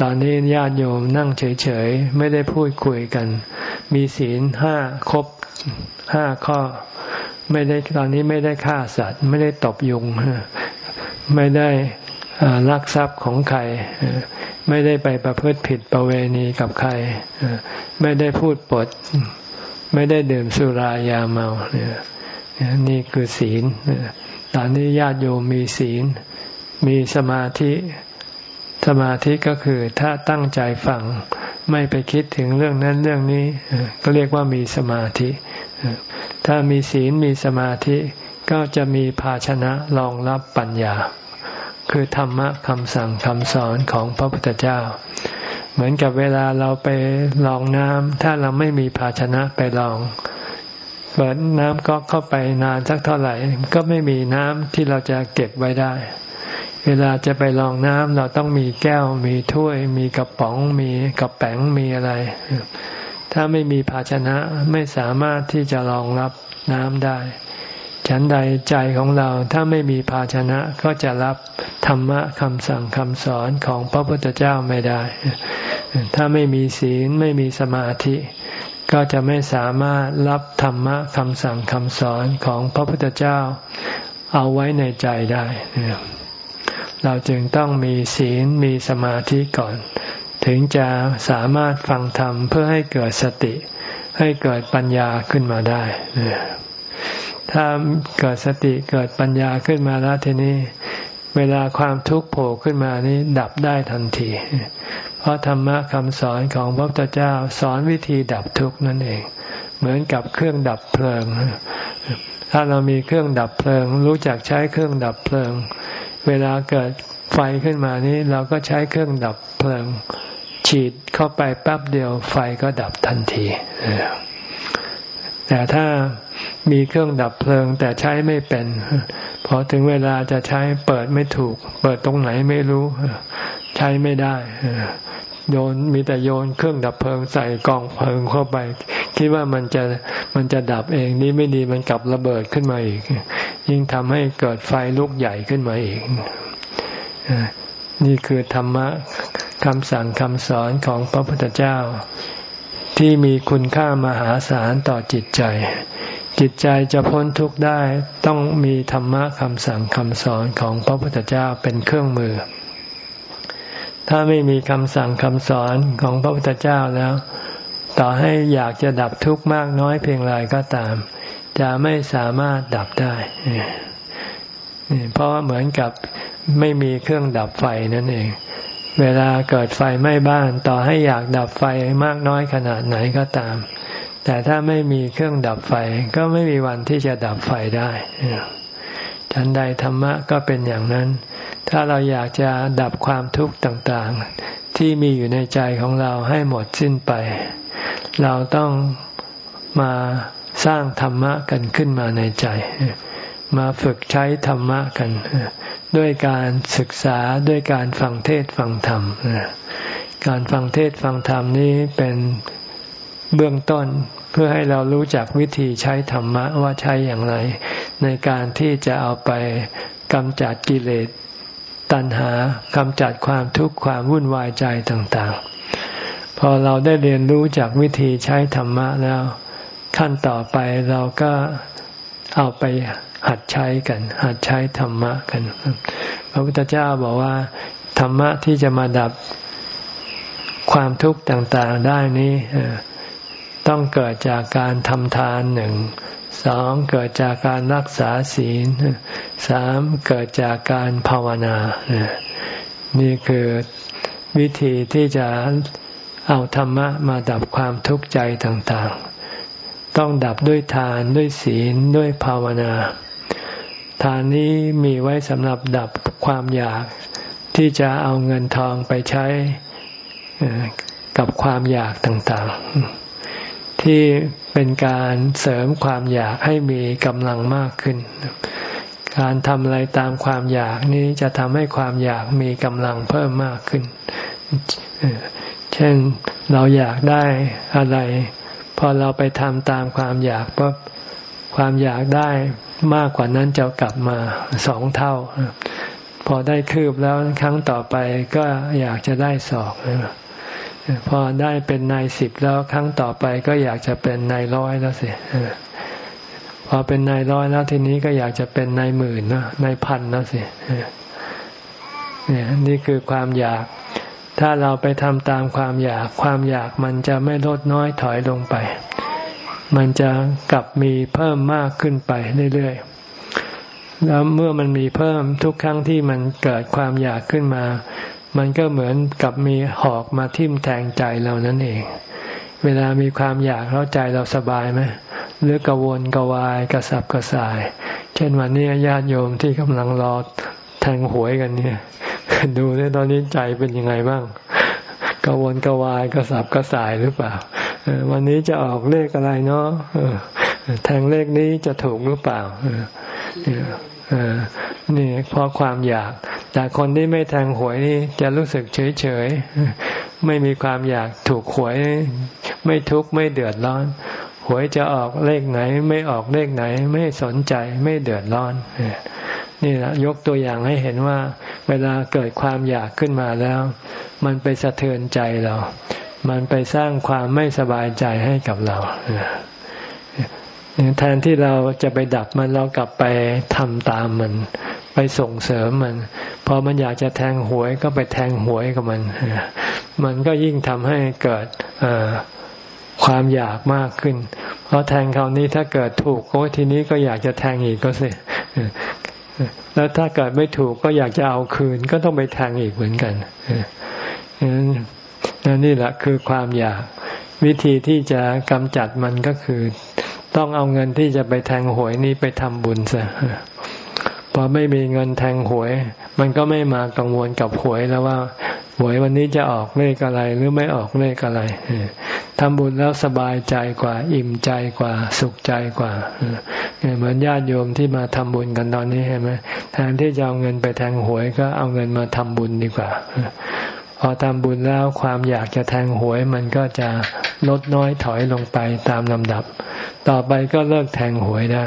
ตอนนี้ญาติโยมนั่งเฉยๆ ไม่ได้พูดคุยกัน มีศีลห้าครบห้าข้อ ไม่ได้ตอนนี้ไม่ได้ฆ่าสัตว์ ไม่ได้ตบยุง ไม่ได้ลักทรัพย์ของใคร ไม่ได้ไปประพฤติผิดประเวณีกับใคร ไม่ได้พูดปด ไม่ได้ดื่มสุรายาเมาเนี่ยนี่คือศีลตอนนี้ญาติโยมมีศีล มีสมาธิสมาธิก็คือถ้าตั้งใจฟังไม่ไปคิดถึงเรื่องนั้นเรื่องนี้ ก็เรียกว่ามีสมาธิ ถ้ามีศีลมีสมาธิก็จะมีภาชนะรองรับปัญญา คือธรรมะคำสั่งคำสอนของพระพุทธเจ้า เหมือนกับเวลาเราไปลองน้ำถ้าเราไม่มีภาชนะไปลอง เปิดน้ำก็เข้าไปนานสักเท่าไหร่ ก็ไม่มีน้ำที่เราจะเก็บไว้ได้ เวลาจะไปลองน้ำเราต้องมีแก้ว มีถ้วย มีกระป๋อง มีกระแป๋งมีอะไร ถ้าไม่มีภาชนะไม่สามารถที่จะรองรับน้ำได้ ฉันใดใจของเราถ้าไม่มีภาชนะก็จะรับธรรมะคำสั่งคำสอนของพระพุทธเจ้าไม่ได้ ถ้าไม่มีศีลไม่มีสมาธิ ก็จะไม่สามารถรับธรรมะคำสั่งคำสอนของพระพุทธเจ้าเอาไว้ในใจได้ เราจึงต้องมีศีลมีสมาธิก่อน ถึงจะสามารถฟังธรรมเพื่อให้เกิดสติ ให้เกิดปัญญาขึ้นมาได้ ถ้าเกิดสติเกิดปัญญาขึ้นมาแล้วทีนี้ เวลาความทุกข์โผล่ขึ้นมานี้ดับได้ทันที เพราะธรรมะคำสอนของพระพุทธเจ้าสอนวิธีดับทุกข์นั่นเอง เหมือนกับเครื่องดับเพลิง ถ้าเรามีเครื่องดับเพลิง รู้จักใช้เครื่องดับเพลิง เวลาเกิดไฟขึ้นมานี้เราก็ใช้เครื่องดับเพลิง ฉีดเข้าไปแป๊บเดียวไฟก็ดับทันที แต่ถ้ามีเครื่องดับเพลิงแต่ใช้ไม่เป็น พอถึงเวลาจะใช้เปิดไม่ถูก เปิดตรงไหนไม่รู้ ใช้ไม่ได้โยนมีแต่โยนเครื่องดับเพลิงใส่กล่องเพลิงเข้าไป คิดว่ามันจะมันจะดับเองนี่ไม่ดีมันกลับระเบิดขึ้นมาอีก ยิ่งทำให้เกิดไฟลุกใหญ่ขึ้นมาอีก นี่คือธรรมะคำสั่งคำสอนของพระพุทธเจ้า ที่มีคุณค่ามหาศาลต่อจิตใจ จิตใจจะพ้นทุกข์ได้ต้องมีธรรมะคำสั่งคำสอนของพระพุทธเจ้าเป็นเครื่องมือ ถ้าไม่มีคำสั่งคำสอนของพระพุทธเจ้าแล้ว ต่อให้อยากจะดับทุกข์มากน้อยเพียงไรก็ตาม จะไม่สามารถดับได้เพราะว่าเหมือนกับไม่มีเครื่องดับไฟนั่นเอง เวลาเกิดไฟไหม้บ้านต่อให้อยากดับไฟมากน้อยขนาดไหนก็ตาม แต่ถ้าไม่มีเครื่องดับไฟก็ไม่มีวันที่จะดับไฟได้ฉันใดธรรมะก็เป็นอย่างนั้น ถ้าเราอยากจะดับความทุกข์ต่างๆ ที่มีอยู่ในใจของเราให้หมดสิ้นไป เราต้องมาสร้างธรรมะกันขึ้นมาในใจ มาฝึกใช้ธรรมะกัน ด้วยการศึกษาด้วยการฟังเทศฟังธรรม การฟังเทศฟังธรรมนี้เป็นเบื้องต้นเพื่อให้เรารู้จักวิธีใช้ธรรมะว่าใช้อย่างไร ในการที่จะเอาไปกำจัดกิเลสตัณหากำจัดความทุกข์ความวุ่นวายใจต่างๆ พอเราได้เรียนรู้จากวิธีใช้ธรรมะแล้ว ขั้นต่อไปเราก็เอาไป หัดใช้กัน หัดใช้ธรรมะกัน พระพุทธเจ้าบอกว่า ธรรมะที่จะมาดับความทุกข์ต่างๆได้นี้ต้องเกิดจากการทำทานหนึ่งสองเกิดจากการรักษาศีลสามเกิดจากการภาวนา นี่คือวิธีที่จะเอาธรรมะมาดับความทุกข์ใจต่างๆ ต้องดับด้วยทานด้วยศีลด้วยภาวนา ทานนี้มีไว้สำหรับดับความอยากที่จะเอาเงินทองไปใช้กับความอยากต่างๆ ที่เป็นการเสริมความอยากให้มีกำลังมากขึ้น การทำอะไรตามความอยากนี้จะทำให้ความอยากมีกำลังเพิ่มมากขึ้น เช่นเราอยากได้อะไร พอเราไปทำตามความอยากปั๊บ ความอยากได้มากกว่านั้นจะกลับมาสองเท่า พอได้คืบแล้วครั้งต่อไปก็อยากจะได้สองพอได้เป็นนายสิบแล้วครั้งต่อไปก็อยากจะเป็นนายร้อยแล้วสิพอเป็นนายร้อยแล้วทีนี้ก็อยากจะเป็นนายหมื่นนะนายพันแล้วสิเนี่ยนี่คือความอยาก ถ้าเราไปทำตามความอยาก ความอยากมันจะไม่ลดน้อยถอยลงไป มันจะกลับมีเพิ่มมากขึ้นไปเรื่อยๆ แล้วเมื่อมันมีเพิ่มทุกครั้งที่มันเกิดความอยากขึ้นมา มันก็เหมือนกับมีหอกมาทิ่มแทงใจเรานั่นเอง เวลามีความอยากแล้วใจเราสบายไหมหรือกระวนกระวายกระสับกระส่าย เช่นวันนี้ญาติโยมที่กำลังรอแทงหวยกันเนี่ย ดูเนี่ยตอนนี้ใจเป็นยังไงบ้าง กวนกวายกระสับกระส่ายหรือเปล่าวันนี้จะออกเลขอะไรเนาะแทงเลขนี้จะถูกหรือเปล่านี่เพราะความอยาก แต่คนที่ไม่แทงหวยนี่จะรู้สึกเฉยเฉยไม่มีความอยากถูกหวย ไม่ทุกข์ไม่เดือดร้อน หวยจะออกเลขไหน ไม่ออกเลขไหน ไม่สนใจไม่เดือดร้อนนี่แหละยกตัวอย่างให้เห็นว่า เวลาเกิดความอยากขึ้นมาแล้ว มันไปสะเทือนใจเรา มันไปสร้างความไม่สบายใจให้กับเราแทนที่เราจะไปดับมันเรากลับไปทำตามมัน ไปส่งเสริมมันพอมันอยากจะแทงหวยก็ไปแทงหวยกับมัน มันก็ยิ่งทำให้เกิด ความอยากมากขึ้น เพราะแทงคราวนี้ถ้าเกิดถูกโอ้ทีนี้ก็อยากจะแทงอีกก็สิแล้วถ้าเกิดไม่ถูกก็อยากจะเอาคืน ก็ต้องไปแทงอีกเหมือนกันนี่แหละคือความอยาก วิธีที่จะกำจัดมันก็คือ ต้องเอาเงินที่จะไปแทงหวยนี้ไปทำบุญซะพอไม่มีเงินแทงหวย มันก็ไม่มากังวลกับหวยแล้วว่าหวยวันนี้จะออกเลขอะไรหรือไม่ออกเลขอะไร ทำบุญแล้วสบายใจกว่า อิ่มใจกว่า สุขใจกว่าเหมือนญาติโยมที่มาทำบุญกันตอนนี้เห็นไหมแทนที่จะเอาเงินไปแทงหวยก็เอาเงินมาทำบุญดีกว่า พอทำบุญแล้วความอยากจะแทงหวยมันก็จะลดน้อยถอยลงไปตามลำดับ ต่อไปก็เลิกแทงหวยได้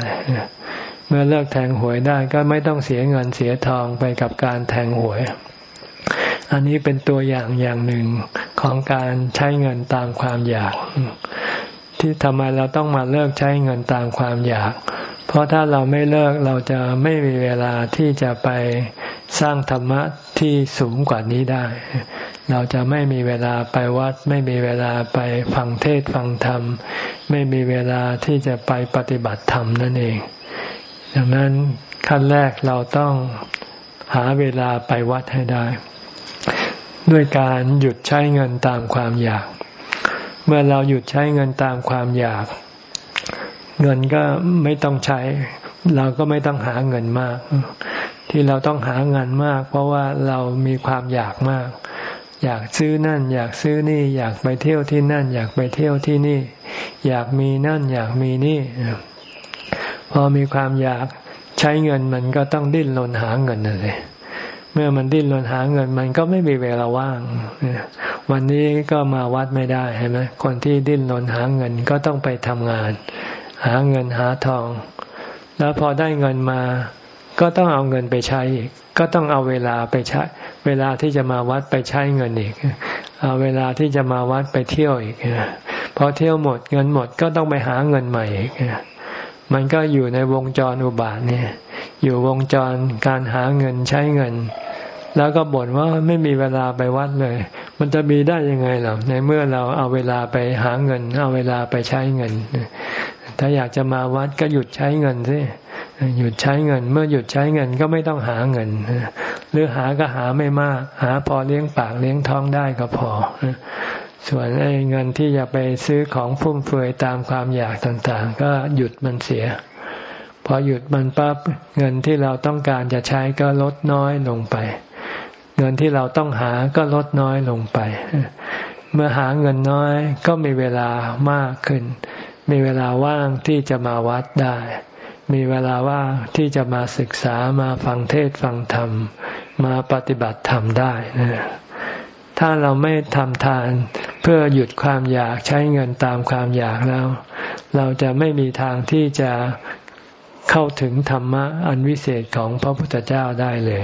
เมื่อเลิกแทงหวยได้ก็ไม่ต้องเสียเงินเสียทองไปกับการแทงหวย อันนี้เป็นตัวอย่างอย่างหนึ่งของการใช้เงินตามความอยาก ที่ทำไมเราต้องมาเลิกใช้เงินตามความอยาก เพราะถ้าเราไม่เลิกเราจะไม่มีเวลาที่จะไปสร้างธรรมะที่สูงกว่านี้ได้ เราจะไม่มีเวลาไปวัด ไม่มีเวลาไปฟังเทศฟังธรรม ไม่มีเวลาที่จะไปปฏิบัติธรรมนั่นเอง ดังนั้นขั้นแรกเราต้องหาเวลาไปวัดให้ได้ ด้วยการหยุดใช้เงินตามความอยาก เมื่อเราหยุดใช้เงินตามความอยาก เงินก็ไม่ต้องใช้ เราก็ไม่ต้องหาเงินมาก ที่เราต้องหาเงินมาก เพราะว่าเรามีความอยากมาก อยากซื้อนั่น อยากซื้อนี่ อยากไปเที่ยวที่นั่น อยากไปเที่ยวที่นี่ อยากมีนั่น อยากมีนี่ พอมีความอยากใช้เงินมันก็ต้องดิ้นรนหาเงินเลย เมื่อมันดิ้นรนหาเงิน มันก็ไม่มีเวลาว่าง วันนี้ก็มาวัดไม่ได้เห็นไหมคนที่ดิ้นรนหาเงินก็ต้องไปทำงาน หาเงินหาทอง แล้วพอได้เงินมา ก็ต้องเอาเงินไปใช้อีก ก็ต้องเอาเวลาไปใช้ เวลาที่จะมาวัดไปใช้เงินอีก เอาเวลาที่จะมาวัดไปเที่ยวอีกพอเที่ยวหมดเงินหมดก็ต้องไปหาเงินใหม่อีก มันก็อยู่ในวงจรอุบาทเนี่ย อยู่วงจรการหาเงินใช้เงิน แล้วก็บ่นว่าไม่มีเวลาไปวัดเลย มันจะมีได้ยังไงหรอในเมื่อเราเอาเวลาไปหาเงิน เอาเวลาไปใช้เงิน ถ้าอยากจะมาวัดก็หยุดใช้เงินสิหยุดใช้เงิน เมื่อหยุดใช้เงินก็ไม่ต้องหาเงิน หรือหาก็หาไม่มาก หาพอเลี้ยงปากเลี้ยงท้องได้ก็พอ ส่วนไอ้เงินที่จะไปซื้อของฟุ่มเฟือยตามความอยากต่างๆ ก็หยุดมันเสีย พอหยุดมันปั๊บเงินที่เราต้องการจะใช้ก็ลดน้อยลงไป เงินที่เราต้องหาก็ลดน้อยลงไป เมื่อหาเงินน้อยก็มีเวลามากขึ้น มีเวลาว่างที่จะมาวัดได้ มีเวลาว่างที่จะมาศึกษามาฟังเทศฟังธรรม มาปฏิบัติธรรมได้นะ ถ้าเราไม่ทำทาน เพื่อหยุดความอยากใช้เงินตามความอยากแล้ว เราจะไม่มีทางที่จะเข้าถึงธรรมะอันวิเศษของพระพุทธเจ้าได้เลย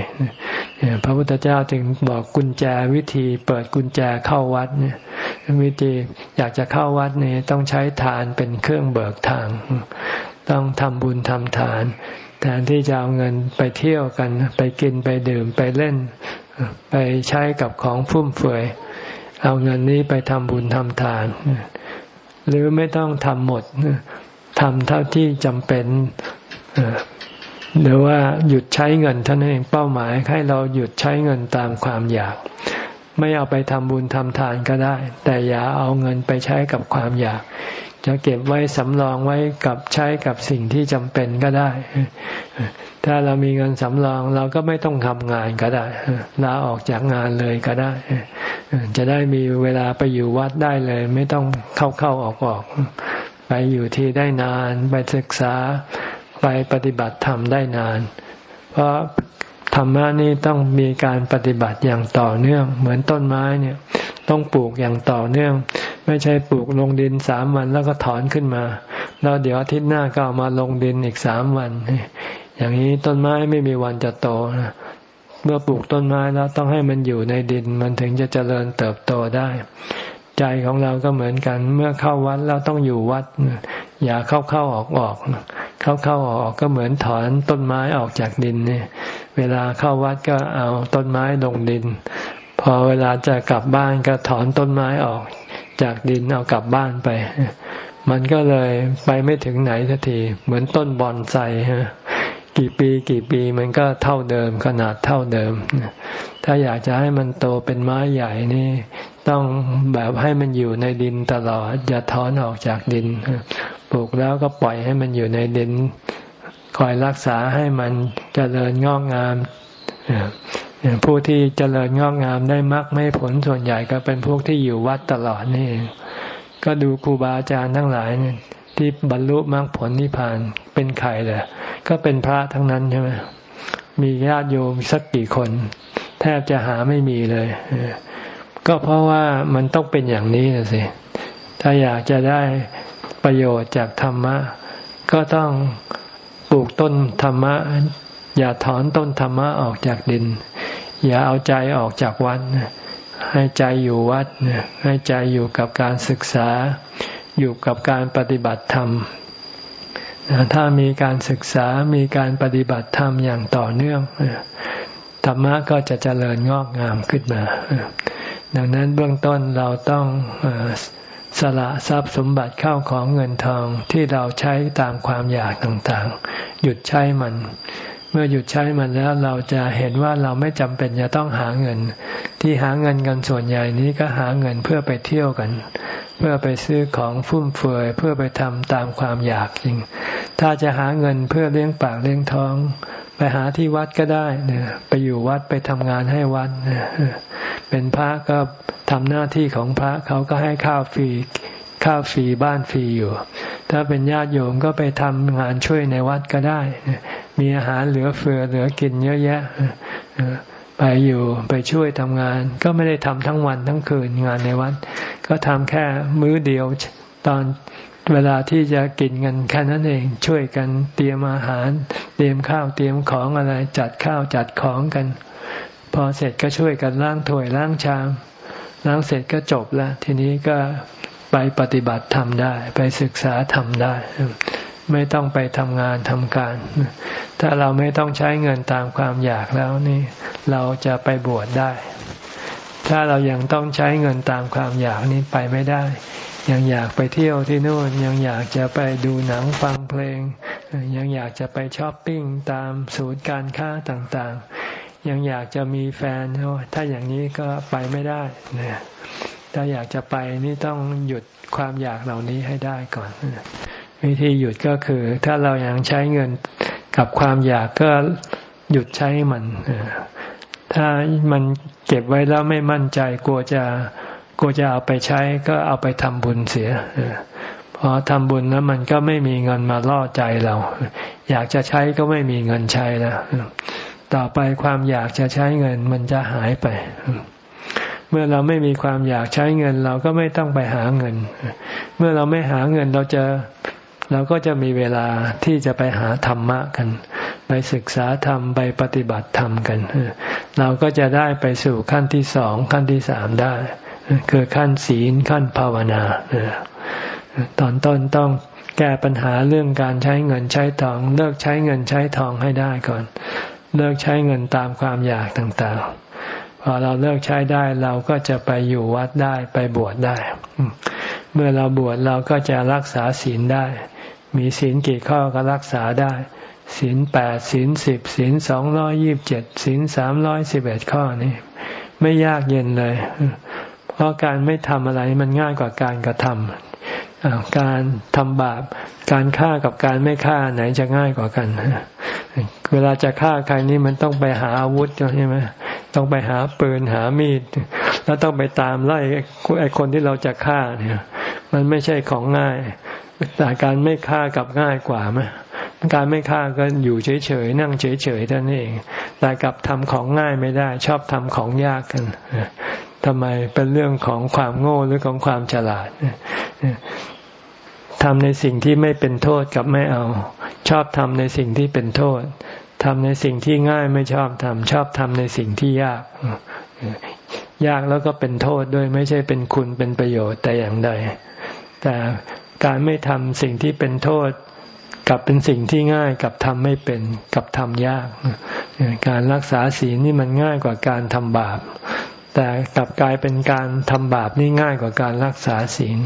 พระพุทธเจ้าจึงบอกกุญแจวิธีเปิดกุญแจเข้าวัดเนี่ยวิธีอยากจะเข้าวัดนี่ต้องใช้ทานเป็นเครื่องเบิกทาง ต้องทำบุญทำทาน แทนที่จะเอาเงินไปเที่ยวกัน ไปกินไปดื่มไปเล่น ไปใช้กับของฟุ่มเฟือย เอาเงินนี้ไปทำบุญทำทาน หรือไม่ต้องทำหมดทำเท่าที่จำเป็นหรือว่าหยุดใช้เงินท่านเองเป้าหมายให้เราหยุดใช้เงินตามความอยาก ไม่เอาไปทำบุญทำทานก็ได้ แต่อย่าเอาเงินไปใช้กับความอยาก จะเก็บไว้สำรองไว้กับใช้กับสิ่งที่จำเป็นก็ได้ ถ้าเรามีเงินสำรองเราก็ไม่ต้องทำงานก็ได้ลาออกจากงานเลยก็ได้ จะได้มีเวลาไปอยู่วัดได้เลย ไม่ต้องเข้าเข้าออกออกไปอยู่ที่ได้นาน ไปศึกษาไปปฏิบัติธรรมได้นาน เพราะธรรมะนี่ต้องมีการปฏิบัติอย่างต่อเนื่อง เหมือนต้นไม้เนี่ย ต้องปลูกอย่างต่อเนื่อง ไม่ใช่ปลูกลงดินสามวันแล้วก็ถอนขึ้นมา แล้วเดี๋ยวอาทิตย์หน้าก็เอามาลงดินอีกสามวัน อย่างนี้ต้นไม้ไม่มีวันจะโตนะเมื่อปลูกต้นไม้แล้วต้องให้มันอยู่ในดิน มันถึงจะเจริญเติบโตได้ ใจของเราก็เหมือนกัน เมื่อเข้าวัดเราต้องอยู่วัด อย่าเข้าเข้าออกออกเข้าเข้าออกก็เหมือนถอนต้นไม้ออกจากดินเนี่ย เวลาเข้าวัดก็เอาต้นไม้ลงดิน พอเวลาจะกลับบ้านก็ถอนต้นไม้ออกจากดินเอากลับบ้านไป มันก็เลยไปไม่ถึงไหนสักที เหมือนต้นบอนไซฮะ กี่ปีกี่ปีมันก็เท่าเดิมขนาดเท่าเดิม ถ้าอยากจะให้มันโตเป็นไม้ใหญ่นี่ ต้องแบบให้มันอยู่ในดินตลอด อย่าถอนออกจากดิน ปลูกแล้วก็ปล่อยให้มันอยู่ในดิน คอยรักษาให้มันจเจริญงอกงามผู้ที่เจริญงอกงามได้มรรคไม่ผลส่วนใหญ่ก็เป็นพวกที่อยู่วัดตลอดนี่เองก็ดูครูบาอาจารย์ทั้งหลายเนี่ย ที่บรรลุมรรคผลนิพพานเป็นใครเลยก็เป็นพระทั้งนั้นใช่ไหมมีญาติโยมสักกี่คน แทบจะหาไม่มีเลย ก็เพราะว่ามันต้องเป็นอย่างนี้นะสิ ถ้าอยากจะได้ประโยชน์จากธรรมะ ก็ต้องปลูกต้นธรรมะ อย่าถอนต้นธรรมะออกจากดิน อย่าเอาใจออกจากวัดให้ใจอยู่วัดให้ใจอยู่กับการศึกษา อยู่กับการปฏิบัติธรรม ถ้ามีการศึกษามีการปฏิบัติธรรมอย่างต่อเนื่องธรรมะก็จะเจริญงอกงามขึ้นมา ดังนั้นเบื้องต้นเราต้องสละทรัพย์สมบัติเข้าของเงินทองที่เราใช้ตามความอยากต่างๆ หยุดใช้มัน เมื่อหยุดใช้มันแล้วเราจะเห็นว่าเราไม่จำเป็นจะต้องหาเงิน ที่หาเงินกันส่วนใหญ่นี้ก็หาเงินเพื่อไปเที่ยวกัน เพื่อไปซื้อของฟุ่มเฟือยเพื่อไปทำตามความอยากจริง ถ้าจะหาเงินเพื่อเลี้ยงปากเลี้ยงท้อง ไปหาที่วัดก็ได้เนี่ยไปอยู่วัดไปทำงานให้วัดเป็นพระก็ทำหน้าที่ของพระเขาก็ให้ข้าวฟรี ข้าวฟรีบ้านฟรีอยู่ ถ้าเป็นญาติโยมก็ไปทำงานช่วยในวัดก็ได้ มีอาหารเหลือเฟือเหลือกินเยอะแยะไปอยู่ไปช่วยทำงาน ก็ไม่ได้ทำทั้งวันทั้งคืนงานในวัด ก็ทำแค่มื้อเดียวตอนเวลาที่จะกินกันแค่นั้นเองช่วยกันเตรียมอาหาร เตรียมข้าวเตรียมของอะไรจัดข้าวจัดของกัน พอเสร็จก็ช่วยกันล้างถ้วยล้างชามล้างเสร็จก็จบแล้วทีนี้ก็ ไปปฏิบัติธรรมได้ ไปศึกษาธรรมได้ ไม่ต้องไปทำงานทำการ ถ้าเราไม่ต้องใช้เงินตามความอยากแล้วนี่ เราจะไปบวชได้ ถ้าเรายังต้องใช้เงินตามความอยากนี้ไปไม่ได้ ยังอยากไปเที่ยวที่นู่น ยังอยากจะไปดูหนังฟังเพลง ยังอยากจะไปช้อปปิ้งตามศูนย์การค้าต่างๆ ยังอยากจะมีแฟนถ้าอย่างนี้ก็ไปไม่ได้นะ ถ้าอยากจะไปนี่ต้องหยุดความอยากเหล่านี้ให้ได้ก่อน วิธีหยุดก็คือ ถ้าเรายัางใช้เงินกับความอยากก็หยุดใช้มัน ถ้ามันเก็บไว้แล้วไม่มั่นใจกลัวจะกูจะเอาไปใช้ก็เอาไปทำบุญเสียพอทำบุญแล้วมันก็ไม่มีเงินมาล่อใจเรา อยากจะใช้ก็ไม่มีเงินใช้แล้วต่อไปความอยากจะใช้เงินมันจะหายไป เมื่อเราไม่มีความอยากใช้เงิน เราก็ไม่ต้องไปหาเงิน เมื่อเราไม่หาเงินเราจะเราก็จะมีเวลาที่จะไปหาธรรมะกัน ไปศึกษาธรรมไปปฏิบัติธรรมกัน เราก็จะได้ไปสู่ขั้นที่สองขั้นที่สามได้ คือขั้นศีลขั้นภาวนาตอนต้นต้องแก้ปัญหาเรื่องการใช้เงินใช้ทอง เลิกใช้เงินใช้ทองให้ได้ก่อน เลิกใช้เงินตามความอยากต่างๆ อเราเลิกใช้ได้เราก็จะไปอยู่วัดได้ไปบวชได้ เมื่อเราบวชเราก็จะรักษาศีลได้ มีศีลกี่ข้อก็รักษาได้ศีลแปดศีลสิบศีลสองร้อยี่บเจ็ดศีลสามร้อยสิบเอ็ดข้อนี้ไม่ยากเย็นเลย เพราะการไม่ทำอะไรมันง่ายกว่าการกระทำการทำบาป การฆ่ากับการไม่ฆ่าไหนจะง่ายกว่ากันเวลาจะฆ่าใครนี่มันต้องไปหาอาวุธใช่ไหม ต้องไปหาปืนหามีด แล้วต้องไปตามไล่ไอ้คนที่เราจะฆ่าเนี่ย มันไม่ใช่ของง่าย แต่การไม่ฆ่ากับง่ายกว่าไหมการไม่ฆ่าก็อยู่เฉยๆนั่งเฉยๆท่านเอง แต่กับทำของง่ายไม่ได้ ชอบทำของยากกันทำไมเป็นเรื่องของความโง่หรือของความฉลาดทำในสิ่งที่ไม่เป็นโทษกับไม่เอา ชอบทำในสิ่งที่เป็นโทษ ทำในสิ่งที่ง่ายไม่ชอบทำชอบทำในสิ่งที่ยาก ยากแล้วก็เป็นโทษด้วยไม่ใช่เป็นคุณเป็นประโยชน์แต่อย่างใด แต่การไม่ทำสิ่งที่เป็นโทษกับเป็นสิ่งที่ง่ายกับทำไม่เป็นกับทำยาก การรักษาศีลนี่มันง่ายกว่าการทำบาป แต่กลับกลายเป็นการทำบาปนี่ง่ายกว่าการรักษาศีล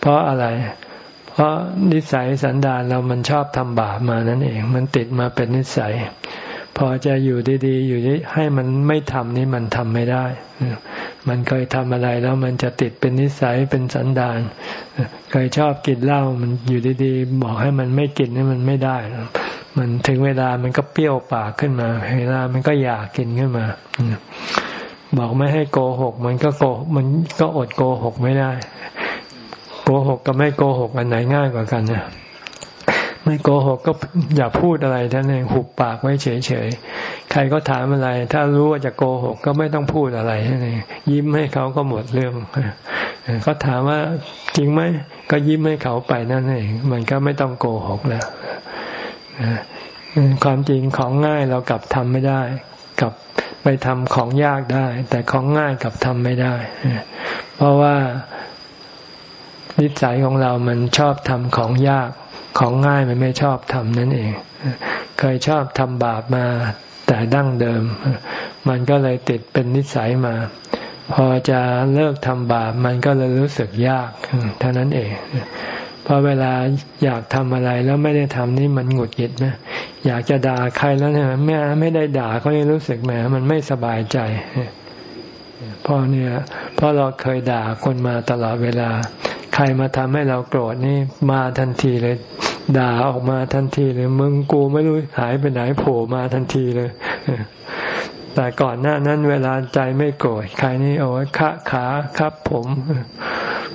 เพราะอะไร เพราะนิสัยสันดานเรามันชอบทำบาปมานั่นเอง มันติดมาเป็นนิสัย พอจะอยู่ดีๆ อยู่ให้มันไม่ทำนี่มันทำไม่ได้ มันเคยทำอะไรแล้วมันจะติดเป็นนิสัยเป็นสันดาน เคยชอบกินเหล้ามันอยู่ดีๆ บอกให้มันไม่กินนี่มันไม่ได้ มันถึงเวลามันก็เปรี้ยวปากขึ้นมา เวลามันก็อยากกินขึ้นมาบอกไม่ให้โกหก มันก็โกมันก็อดโกหกไม่ได้ โกหกกับไม่โกหกอันไหนง่ายกว่ากันนะไม่โกหกก็อย่าพูดอะไรท่านเองหุบปากไว้เฉยๆ ใครก็ถามอะไร ถ้ารู้ว่าจะโกหกก็ไม่ต้องพูดอะไรท่านเองยิ้มให้เขาก็หมดเรื่องเขาถามว่าจริงไหมก็ยิ้มให้เขาไปนั่นเองมันก็ไม่ต้องโกหกแล้วความจริงของง่ายเรากลับทำไม่ได้กลับไปทำของยากได้ แต่ของง่ายกลับทำไม่ได้ เพราะว่า นิสัยของเรามันชอบทำของยากของง่ายมันไม่ชอบทำนั่นเอง เคยชอบทำบาปมาแต่ดั้งเดิม มันก็เลยติดเป็นนิสัยมา พอจะเลิกทำบาปมันก็เลยรู้สึกยากเท่านั้นเองพอเวลาอยากทำอะไรแล้วไม่ได้ทำนี่มันหงุดหงิดนะอยากจะด่าใครแล้วเนี่ยแม่ไม่ได้ด่าเขายังรู้สึกแหมมันไม่สบายใจเพราะเนี่ยเพราะเราเคยด่าคนมาตลอดเวลา ใครมาทำให้เราโกรธนี่มาทันทีเลย ด่าออกมาทันทีเลยมึงกูไม่รู้หายไปไหนโผล่มาทันทีเลย แต่ก่อนหน้านั้น เวลาใจไม่โกรธใครนี่โอ้ยขาขาครับผม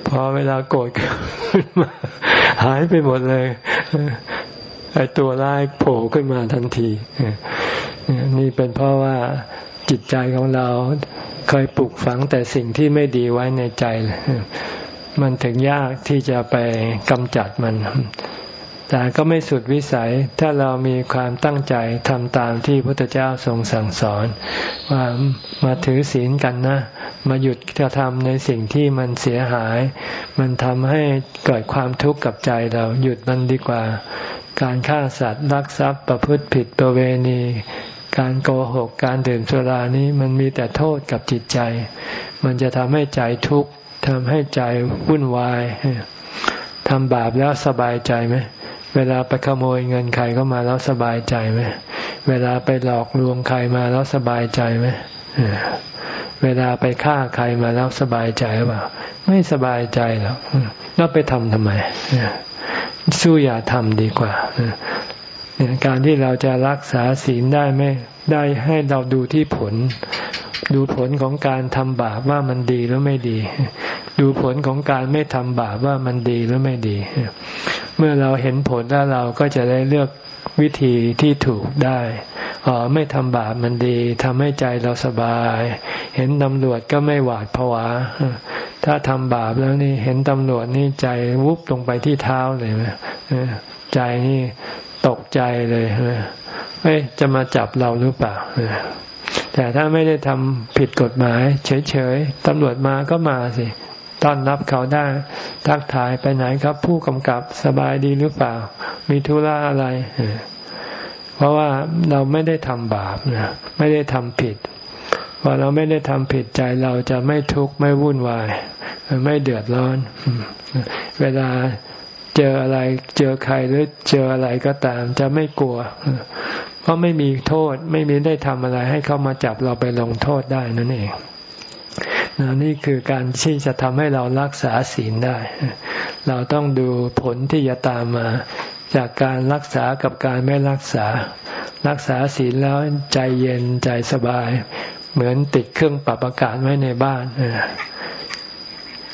พอเวลาโกรธหายไปหมดเลยไอตัวร้ายโผล่ขึ้นมาทันที นี่เป็นเพราะว่าจิตใจของเราเคยปลูกฝังแต่สิ่งที่ไม่ดีไว้ในใจ มันถึงยากที่จะไปกำจัดมัน แต่ก็ไม่สุดวิสัยถ้าเรามีความตั้งใจทำตามที่พระพุทธเจ้าทรงสั่งสอน ว่ามาถือศีลกันนะ มาหยุดกระทำในสิ่งที่มันเสียหาย มันทำให้เกิดความทุกข์กับใจเราหยุดมันดีกว่า การฆ่าสัตว์ลักทรัพย์ประพฤติผิดประเวณีการโกหกการดื่มสุรานี้มันมีแต่โทษกับจิตใจ มันจะทำให้ใจทุกข์ ทำให้ใจวุ่นวายทำบาปแล้วสบายใจไหมเวลาไปขโมยเงินใครเข้ามาแล้วสบายใจไหมเวลาไปหลอกลวงใครมาแล้วสบายใจไหมเวลาไปฆ่าใครมาแล้วสบายใจหรือเปล่า ไม่สบายใจหรอกแล้วไปทำทำไมสู้อย่าทำดีกว่าการที่เราจะรักษาศีลได้ไม่ ได้ให้เราดูที่ผล ดูผลของการทำบาปว่ามันดีหรือไม่ดี ดูผลของการไม่ทำบาปว่ามันดีหรือไม่ดี เมื่อเราเห็นผลแล้วเราก็จะได้เลือกวิธีที่ถูกได้อ๋อไม่ทำบาปมันดีทำให้ใจเราสบาย เห็นตำรวจก็ไม่หวาดผวา ถ้าทำบาปแล้วนี่เห็นตำรวจนี่ใจวุบลงไปที่เท้าเลยใจนี่ตกใจเลยเฮ้ย จะมาจับเราหรือเปล่าแต่ถ้าไม่ได้ทำผิดกฎหมาย เฉยๆตำรวจมาก็มาสิต้อนรับเขาได้ ทักทายไปไหนครับ ผู้กำกับสบายดีหรือเปล่า มีธุระอะไร เพราะว่าเราไม่ได้ทำบาปนะไม่ได้ทำผิดพอเราไม่ได้ทำผิดใจเราจะไม่ทุกข์ไม่วุ่นวาย ไม่เดือดร้อน เวลาเจออะไรเจอใครหรือเจออะไรก็ตาม จะไม่กลัว เพราะไม่มีโทษไม่มีได้ทำอะไร ให้เขามาจับเราไปลงโทษได้นั่นเองนี่คือการที่จะทำให้เรารักษาศีลได้ เราต้องดูผลที่จะตามมา จากการรักษากับการไม่รักษา รักษาศีลแล้วใจเย็นใจสบาย เหมือนติดเครื่องปรับอากาศไว้ในบ้าน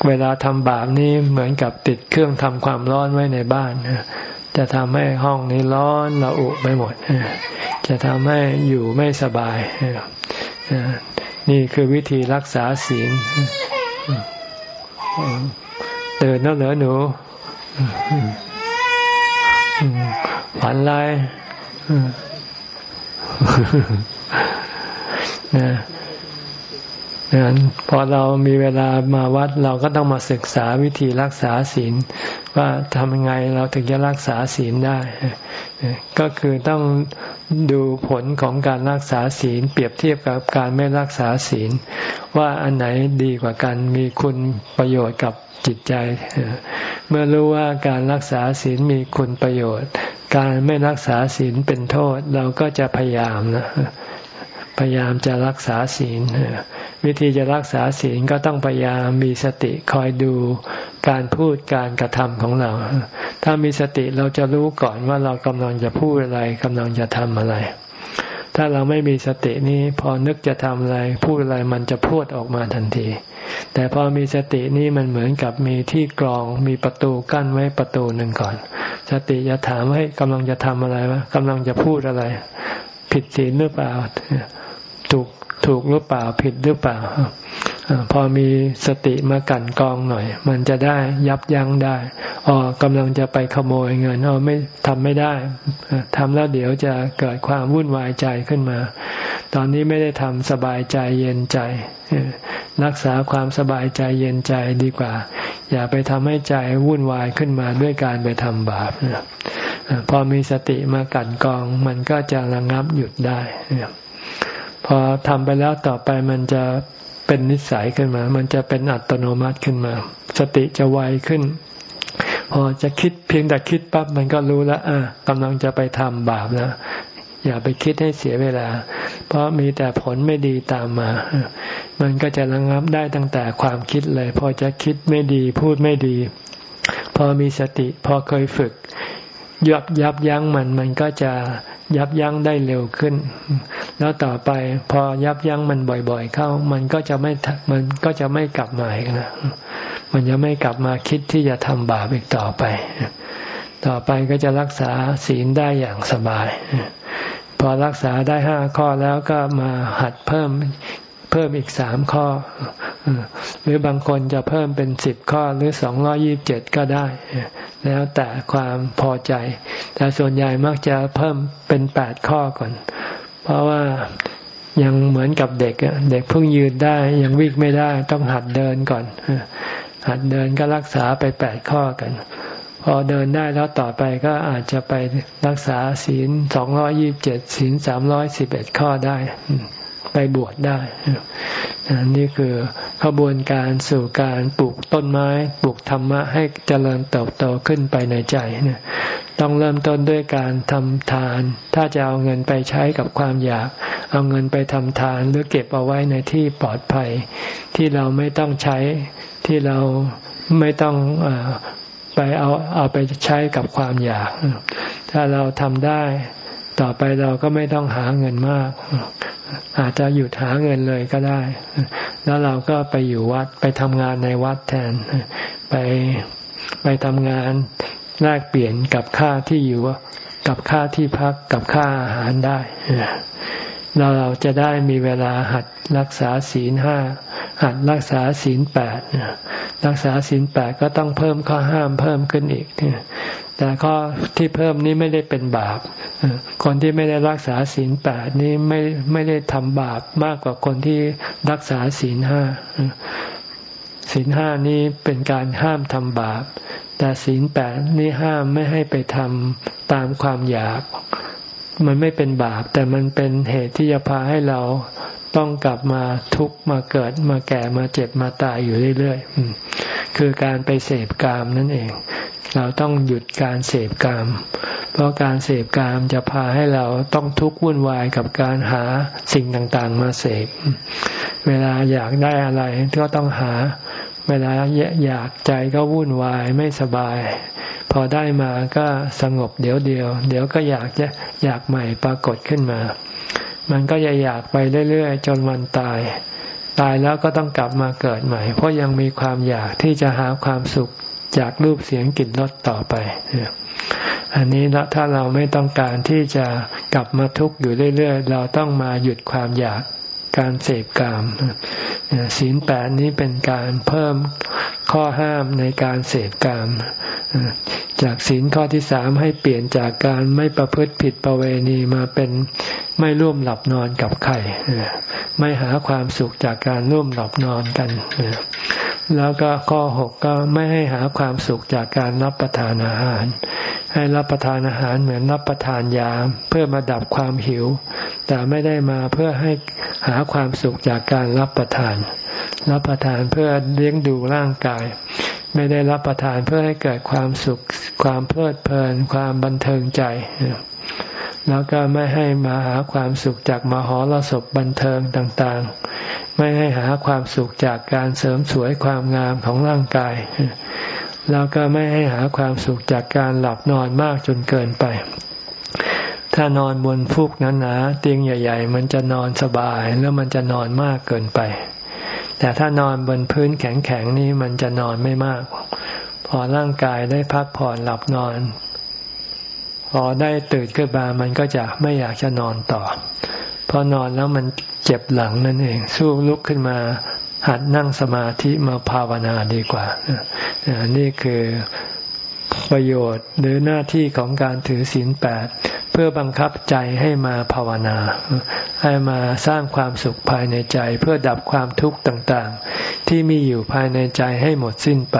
เวลาทำบาปนี้เหมือนกับติดเครื่องทำความร้อนไว้ในบ้าน จะทำให้ห้องนี้ร้อนระอุไปหมด จะทำให้อยู่ไม่สบาย นี่คือวิธีรักษาศีลเดินแล้วเหรอหนูฝันไรนะ นั้นพอเรามีเวลามาวัดเราก็ต้องมาศึกษาวิธีรักษาศีล ว่าทำยังไงเราถึงจะรักษาศีลได้ ก็คือต้องดูผลของการรักษาศีล เปรียบเทียบกับการไม่รักษาศีล ว่าอันไหนดีกว่ากันมีคุณประโยชน์กับจิตใจ เมื่อรู้ว่าการรักษาศีลมีคุณประโยชน์ การไม่รักษาศีลเป็นโทษเราก็จะพยายามนะ พยายามจะรักษาศีล วิธีจะรักษาศีลก็ต้องพยายามมีสติคอยดูการพูดการกระทำของเรา ถ้ามีสติเราจะรู้ก่อนว่าเรากำลังจะพูดอะไรกำลังจะทำอะไร ถ้าเราไม่มีสตินี้พอนึกจะทำอะไร พูดอะไรมันจะพูดออกมาทันที แต่พอมีสตินี้มันเหมือนกับมีที่กรองมีประตูกั้นไว้ประตูหนึ่งก่อน สติจะถามว่ากำลังจะทำอะไรวะกำลังจะพูดอะไรผิดศีลหรือเปล่า ถูกถูกหรือเปล่าผิดหรือเปล่าพอมีสติมากันกองหน่อย มันจะได้ยับยั้งได้อ๋อกำลังจะไปขโมยเงินอ๋อไม่ทำไม่ได้ทำแล้วเดี๋ยวจะเกิดความวุ่นวายใจขึ้นมา ตอนนี้ไม่ได้ทำสบายใจเย็นใจรักษาความสบายใจเย็นใจดีกว่า อย่าไปทำให้ใจวุ่นวายขึ้นมาด้วยการไปทำบาปพอมีสติมากันกอง มันก็จะระงับหยุดได้ พอทำไปแล้วต่อไปมันจะเป็นนิสัยขึ้นมา มันจะเป็นอัตโนมัติขึ้นมา สติจะไวขึ้น พอจะคิดเพียงแต่คิดปั๊บมันก็รู้แล้วอะกำลังจะไปทำบาปแล้วอย่าไปคิดให้เสียเวลา เพราะมีแต่ผลไม่ดีตามมา มันก็จะระงับได้ตั้งแต่ความคิดเลย พอจะคิดไม่ดีพูดไม่ดี พอมีสติ พอเคยฝึก ยับยับยั้งมันมันก็จะยับยั้งได้เร็วขึ้น แล้วต่อไปพอยับยั้งมันบ่อย ๆ เข้า มันก็จะไม่มันก็จะไม่กลับมาอีกนะมันจะไม่กลับมาคิดที่จะทำบาปอีกต่อไป ต่อไปก็จะรักษาศีลได้อย่างสบาย พอรักษาได้ห้าข้อแล้วก็มาหัดเพิ่ม เพิ่มอีกสามข้อ หรือบางคนจะเพิ่มเป็นสิบข้อหรือสองร้อยี่บเจ็ดก็ได้ แล้วแต่ความพอใจ แต่ส่วนใหญ่มักจะเพิ่มเป็นแปดข้อก่อน เพราะว่ายังเหมือนกับเด็กเด็กเพิ่งยืนได้ยังวิ่งไม่ได้ต้องหัดเดินก่อน หัดเดินก็รักษาไปแปดข้อกัน พอเดินได้แล้วต่อไปก็อาจจะไปรักษาศีลสองร้อยี่บเจ็ดศีลสามร้อยสิบเอ็ดข้อได้ ไปบวชได้นี่คือขบวนการสู่การปลูกต้นไม้ปลูกธรรมะให้เจริญเติบโตขึ้นไปในใจนต้องเริ่มต้นด้วยการทำทาน ถ้าจะเอาเงินไปใช้กับความอยาก เอาเงินไปทำทานหรือเก็บเอาไว้ในที่ปลอดภัย ที่เราไม่ต้องใช้ที่เราไม่ต้องอไปเอาเอาไปใช้กับความอยาก ถ้าเราทำได้ ต่อไปเราก็ไม่ต้องหาเงินมาก อาจจะหยุดหาเงินเลยก็ได้ แล้วเราก็ไปอยู่วัดไปทำงานในวัดแทน ไปไปทำงานแลกเปลี่ยนกับค่าที่อยู่กับค่าที่พักกับค่าอาหารได้ เราเราจะได้มีเวลาหัดรักษาศีลห้าหัดรักษาศีลแปดรักษาศีลแปดก็ต้องเพิ่มข้อห้ามเพิ่มขึ้นอีกแต่ข้อที่เพิ่มนี้ไม่ได้เป็นบาปคนที่ไม่ได้รักษาศีลแปดนี้ไม่ไม่ได้ทำบาปมากกว่าคนที่รักษาศีลห้าศีลห้านี้เป็นการห้ามทำบาป แต่ศีลแปดนี่ห้ามไม่ให้ไปทำตามความอยาก มันไม่เป็นบาป แต่มันเป็นเหตุที่จะพาให้เราต้องกลับมาทุกข์มาเกิดมาแก่มาเจ็บมาตายอยู่เรื่อยๆคือการไปเสพกามนั่นเอง เราต้องหยุดการเสพกาม เพราะการเสพกามจะพาให้เราต้องทุกข์วุ่นวายกับการหาสิ่งต่างๆ มาเสพ เวลาอยากได้อะไรก็ต้องหา เวลาอยากใจก็วุ่นวายไม่สบาย พอได้มาก็สงบเดี๋ยวเดียว เดี๋ยวก็อยากจะอยากใหม่ปรากฏขึ้นมา มันก็จะอยากไปเรื่อยๆจนวันตาย ตายแล้วก็ต้องกลับมาเกิดใหม่ เพราะยังมีความอยากที่จะหาความสุขจากรูปเสียงกลิ่นรสต่อไป อันนี้ถ้าเราไม่ต้องการที่จะกลับมาทุกข์อยู่เรื่อยๆ เราต้องมาหยุดความอยาก การเสพกามศีลแปดนี้เป็นการเพิ่มข้อห้ามในการเสพกาม จากศีลข้อที่สามให้เปลี่ยนจากการไม่ประพฤติผิดประเวณีมาเป็นไม่ร่วมหลับนอนกับใครไม่หาความสุขจากการร่วมหลับนอนกันแล้วก็ข้อหกก็ไม่ให้หาความสุขจากการรับประทานอาหาร ให้รับประทานอาหารเหมือนรับประทานยาเพื่อมาดับความหิว แต่ไม่ได้มาเพื่อให้หาความสุขจากการรับประทาน รับประทานเพื่อเลี้ยงดูร่างกาย ไม่ได้รับประทานเพื่อให้เกิดความสุข ความเพลิดเพลิน ความบันเทิงใจ แล้วก็ไม่ให้มาหาความสุขจากมหรสพบันเทิงต่างๆ ไม่ให้หาความสุขจากการเสริมสวยความงามของร่างกาย แล้วก็ไม่ให้หาความสุขจากการหลับนอนมากจนเกินไป ถ้านอนบนฟูกนั้นนะเตียงใหญ่ ๆ มันจะนอนสบายแล้วมันจะนอนมากเกินไป แต่ถ้านอนบนพื้นแข็งๆนี่มันจะนอนไม่มาก พอร่างกายได้พักผ่อนหลับนอน พอได้ตื่นขึ้นมามันก็จะไม่อยากจะนอนต่อพอนอนแล้วมันเจ็บหลังนั่นเอง สู้ลุกขึ้นมาหัดนั่งสมาธิมาภาวนาดีกว่า นี่คือประโยชน์หรือหน้าที่ของการถือศีลแปด พื่อบังคับใจให้มาภาวนา ให้มาสร้างความสุขภายในใจเพื่อดับความทุกข์ต่างๆ ที่มีอยู่ภายในใจให้หมดสิ้นไป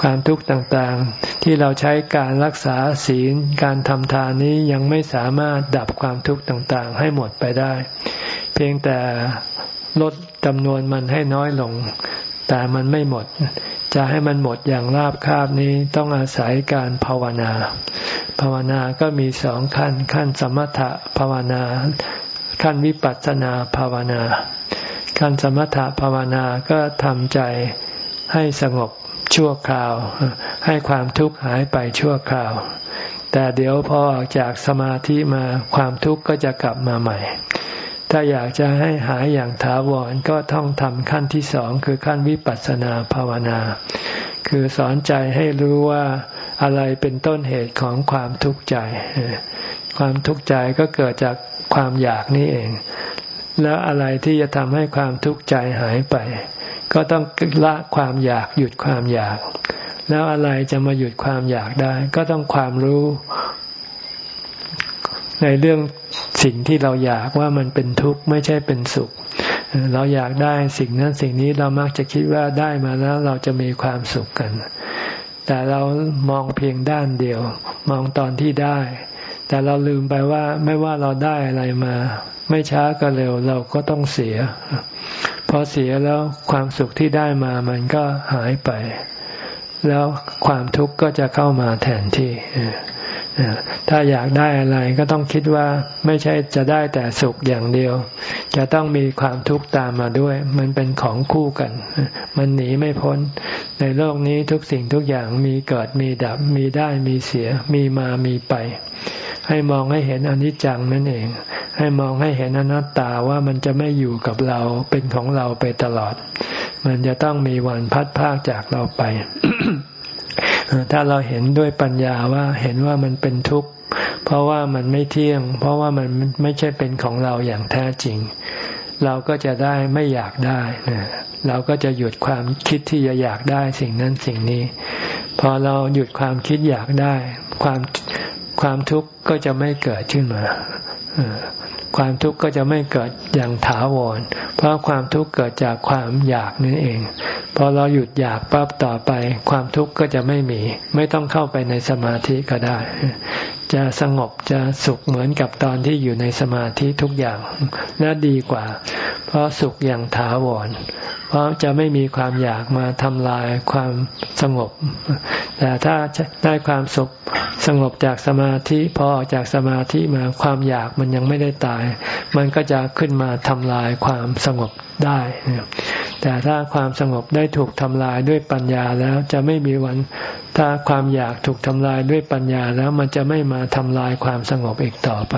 ความทุกข์ต่างๆ ที่เราใช้การรักษาศีลการทำทานนี้ยังไม่สามารถดับความทุกข์ต่างๆ ให้หมดไปได้ เพียงแต่ลดจำนวนมันให้น้อยลง แต่มันไม่หมด จะให้มันหมดอย่างราบคาบนี้ต้องอาศัยการภาวนา ภาวนาก็มีสองขั้น ขั้นสมถะภาวนา ขั้นวิปัสสนาภาวนา ขั้นสมถะภาวนาก็ทำใจให้สงบชั่วคราว ให้ความทุกข์หายไปชั่วคราว แต่เดี๋ยวพอออกจากสมาธิมาความทุกข์ก็จะกลับมาใหม่ ถ้าอยากจะให้หายอย่างถาวรก็ต้องทำขั้นที่สองคือขั้นวิปัสสนาภาวนา คือสอนใจให้รู้ว่าอะไรเป็นต้นเหตุของความทุกข์ใจ ความทุกข์ใจก็เกิดจากความอยากนี่เอง แล้วอะไรที่จะทำให้ความทุกข์ใจหายไป ก็ต้องละความอยากหยุดความอยาก แล้วอะไรจะมาหยุดความอยากได้ ก็ต้องความรู้ในเรื่อง สิ่งที่เราอยากว่ามันเป็นทุกข์ไม่ใช่เป็นสุข เราอยากได้สิ่งนั้นสิ่งนี้เรามักจะคิดว่าได้มาแล้วเราจะมีความสุขกัน แต่เรามองเพียงด้านเดียว มองตอนที่ได้ แต่เราลืมไปว่าไม่ว่าเราได้อะไรมา ไม่ช้าก็เร็วเราก็ต้องเสีย พอเสียแล้วความสุขที่ได้มามันก็หายไป แล้วความทุกข์ก็จะเข้ามาแทนที่ ถ้าอยากได้อะไรก็ต้องคิดว่าไม่ใช่จะได้แต่สุขอย่างเดียว จะต้องมีความทุกข์ตามมาด้วย มันเป็นของคู่กัน มันหนีไม่พ้น ในโลกนี้ทุกสิ่งทุกอย่างมีเกิดมีดับ มีได้มีเสีย มีมามีไป ให้มองให้เห็นอนิจจังนั่นเอง ให้มองให้เห็นอนัตตาว่ามันจะไม่อยู่กับเราเป็นของเราไปตลอด มันจะต้องมีวันพัดพากจากเราไป ถ้าเราเห็นด้วยปัญญาว่าเห็นว่ามันเป็นทุกข์ เพราะว่ามันไม่เที่ยง เพราะว่ามันไม่ใช่เป็นของเราอย่างแท้จริง เราก็จะได้ไม่อยากได้เราก็จะหยุดความคิดที่จะอยากได้สิ่งนั้นสิ่งนี้ พอเราหยุดความคิดอยากได้ ความความทุกข์ก็จะไม่เกิดขึ้นมา ความทุกข์ก็จะไม่เกิดอย่างถาวร เพราะความทุกข์เกิดจากความอยากนั่นเอง พอเราหยุดอยากปั๊บต่อไป ความทุกข์ก็จะไม่มี ไม่ต้องเข้าไปในสมาธิก็ได้ จะสงบจะสุขเหมือนกับตอนที่อยู่ในสมาธิทุกอย่างและดีกว่า เพราะสุขอย่างถาวร เพราะจะไม่มีความอยากมาทำลายความสงบ แต่ถ้าได้ความสุขสงบจากสมาธิพอออกจากสมาธิมาความอยากมันยังไม่ได้ตาย มันก็จะขึ้นมาทำลายความสงบได้ แต่ถ้าความสงบได้ถูกทำลายด้วยปัญญาแล้วจะไม่มีวัน ถ้าความอยากถูกทำลายด้วยปัญญาแล้วมันจะไม่มาทำลายความสงบอีกต่อไป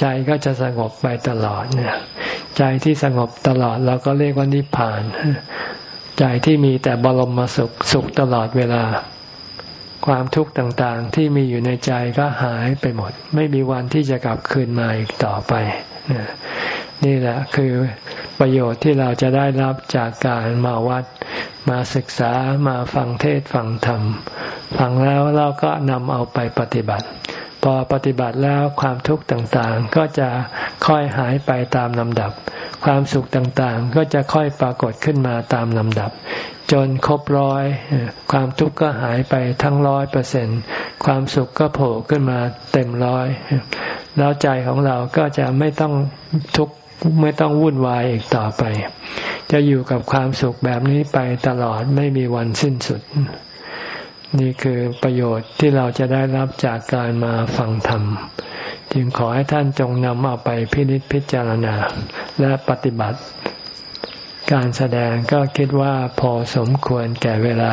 ใจก็จะสงบไปตลอดเนี่ยใจที่สงบตลอดเราก็เรียกว่านิพพาน ใจที่มีแต่บรมสุขสุขตลอดเวลา ความทุกข์ต่างๆที่มีอยู่ในใจก็หายไปหมด ไม่มีวันที่จะกลับคืนมาอีกต่อไป นี่แหละคือประโยชน์ที่เราจะได้รับจากการมาวัด มาศึกษามาฟังเทศฟังธรรม ฟังแล้วเราก็นำเอาไปปฏิบัติ พอปฏิบัติแล้วความทุกข์ต่างๆ ก็จะค่อยหายไปตามลำดับ ความสุขต่างๆ ก็จะค่อยปรากฏขึ้นมาตามลำดับ จนครบร้อย ความทุกข์ก็หายไปทั้งร้อยเปอร์เซ็นความสุขก็โผล่ขึ้นมาเต็มร้อย แล้วใจของเราก็จะไม่ต้องทุกข์ ไม่ต้องวุ่นวายอีกต่อไป จะอยู่กับความสุขแบบนี้ไปตลอดไม่มีวันสิ้นสุด นี่คือประโยชน์ที่เราจะได้รับจากการมาฟังธรรม จึงขอให้ท่านจงนำเอาไปพินิจพิจารณาและปฏิบัติ การแสดงก็คิดว่าพอสมควรแก่เวลา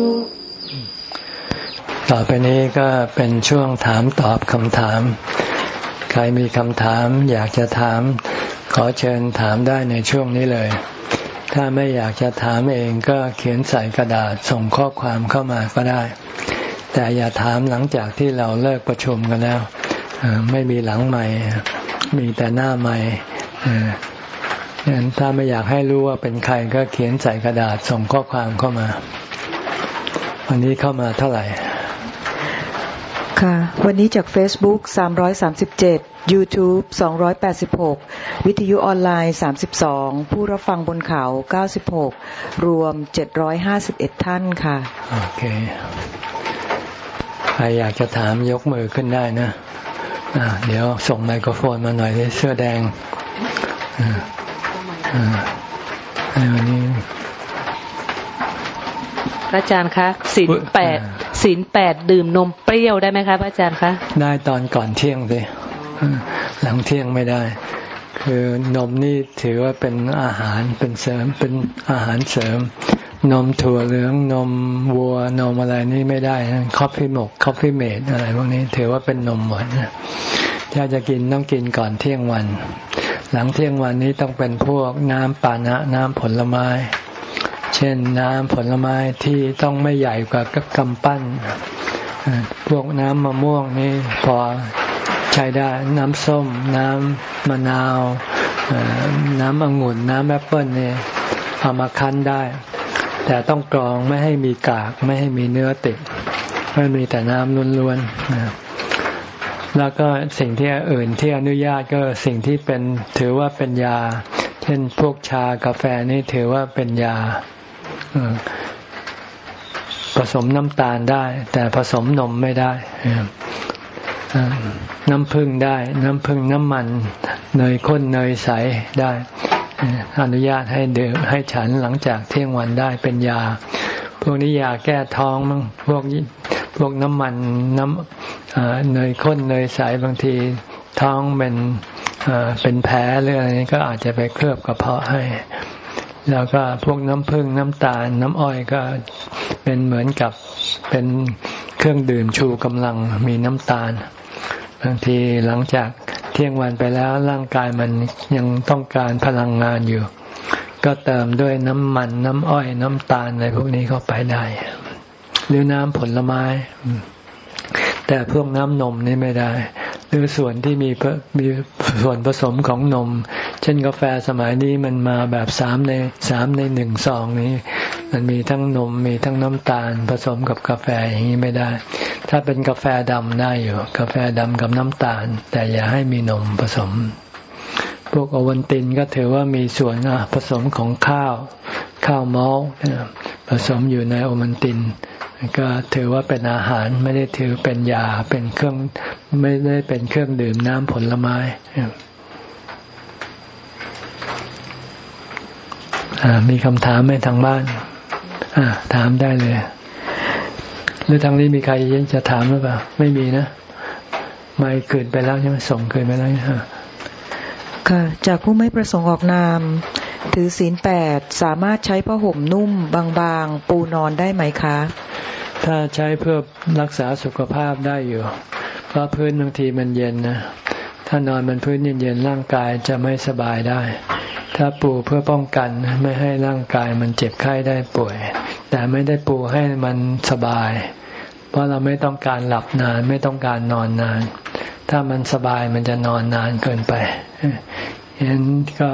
ต่อไปนี้ก็เป็นช่วงถามตอบคำถาม ใครมีคำถามอยากจะถาม ขอเชิญถามได้ในช่วงนี้เลย ถ้าไม่อยากจะถามเองก็เขียนใส่กระดาษส่งข้อความเข้ามาก็ได้ แต่อย่าถามหลังจากที่เราเลิกประชุมกันแล้ว ไม่มีหลังใหม่ มีแต่หน้าใหม่งั้นถ้าไม่อยากให้รู้ว่าเป็นใครก็เขียนใส่กระดาษส่งข้อความเข้ามา วันนี้เข้ามาเท่าไหร่ ค่ะ วันนี้จาก Facebook 337 YouTube 286 วิทยุออนไลน์ 32 ผู้รับฟังบนเขา 96 รวม 751 ท่านค่ะ โอเคใครอยากจะถามยกมือขึ้นได้นะะเดี๋ยวส่งไมโครโฟนมาหน่อยเสื้อแดงอ่าวันนี้ พระอาจารย์คะศีลแปดศีลแปดดื่มนมเปรี้ยวได้ไหมคะพระอาจารย์คะได้ตอนก่อนเที่ยงเลยหลังเที่ยงไม่ได้ คือนมนี่ถือว่าเป็นอาหารเป็นเสริมเป็นอาหารเสริม นมถั่วเหลืองนมวัวนมอะไรนี่ไม่ได้ Coffee-mate Coffee-mate อะไรพวกนี้ถือว่าเป็นนมหมดถ้าจะกินต้องกินก่อนเที่ยงวัน หลังเที่ยงวันนี้ต้องเป็นพวกน้ำปานะน้ำผลไม้ เช่นน้ำผลไม้ที่ต้องไม่ใหญ่กว่ากำปั้น พวกน้ำมะม่วงนี่พอใช้ได้ น้ำส้ม น้ำมะนาว น้ำองุ่น น้ำแอปเปิ้ลเนี่ยเอามาคั้นได้ แต่ต้องกรองไม่ให้มีกาก ไม่ให้มีเนื้อติดไม่มีแต่น้ำล้วนๆ แล้วก็สิ่งที่อื่นที่อนุญาตก็สิ่งที่เป็นถือว่าเป็นยา เช่นพวกชากาแฟนี่ถือว่าเป็นยา ผสมน้ำตาลได้ แต่ผสมนมไม่ได้น้ำผึ้งได้ น้ำผึ้งน้ำมัน เนยข้นเนยใสได้อนุญาตให้ดื่มให้ฉันหลังจากเที่ยงวันได้เป็นยา พวกนี้ยาแก้ท้องมั้งพวกพวกน้ำมันน้ำเนยข้นเนยใสบางทีท้องเป็นเป็นแผลหรืออะไรนี้ก็อาจจะไปเคลือบกระเพาะให้ แล้วก็พวกน้ำผึ้งน้ำตาล น้ำอ้อยก็เป็นเหมือนกับเป็นเครื่องดื่มชูกำลังมีน้ำตาลบางทีหลังจากเที่ยงวันไปแล้วร่างกายมันยังต้องการพลังงานอยู่ ก็เติมด้วยน้ำมัน น้ำอ้อย น้ำตาลอะไรพวกนี้เข้าไปได้ หรือน้ำผลไม้ แต่พวกน้ำนมนี่ไม่ได้ หรือส่วนที่มีมีส่วนผสมของนม เช่นกาแฟสมัยนี้มันมาแบบสามในสามในหนึ่งซองนี้ มันมีทั้งนมมีทั้งน้ำตาลผสมกับกาแฟอย่างนี้ไม่ได้ ถ้าเป็นกาแฟดำได้อยู่ กาแฟดำกับน้ำตาล แต่อย่าให้มีนมผสม พวกโอวันตินก็ถือว่ามีส่วนผสมของข้าว ข้าวมอลผสมอยู่ในโอวันตินก็ถือว่าเป็นอาหารไม่ได้ถือเป็นยาเป็นเครื่องไม่ได้เป็นเครื่องดื่มน้ำผลไม้ มีคำถามไหมทางบ้านถามได้เลย หรือทางนี้มีใครยังจะถามหรือเปล่า ไม่มีนะ ไม่เกิดไปแล้วใช่ไหมส่งเกิดไปแล้วค่ะจากผู้ไม่ประสงค์ออกนาม ถือศีลแปดสามารถใช้ผ้าห่มนุ่ม บางๆ ปูนอนได้ไหมคะ ถ้าใช้เพื่อรักษาสุขภาพได้อยู่ เพราะพื้นบางทีมันเย็นนะ ถ้านอนบนพื้นเย็นๆร่างกายจะไม่สบายได้ ถ้าปูเพื่อป้องกันไม่ให้ร่างกายมันเจ็บไข้ได้ป่วย แต่ไม่ได้ปูให้มันสบาย เพราะเราไม่ต้องการหลับนานไม่ต้องการนอนนาน ถ้ามันสบายมันจะนอนนานเกินไปฉะนั้นก็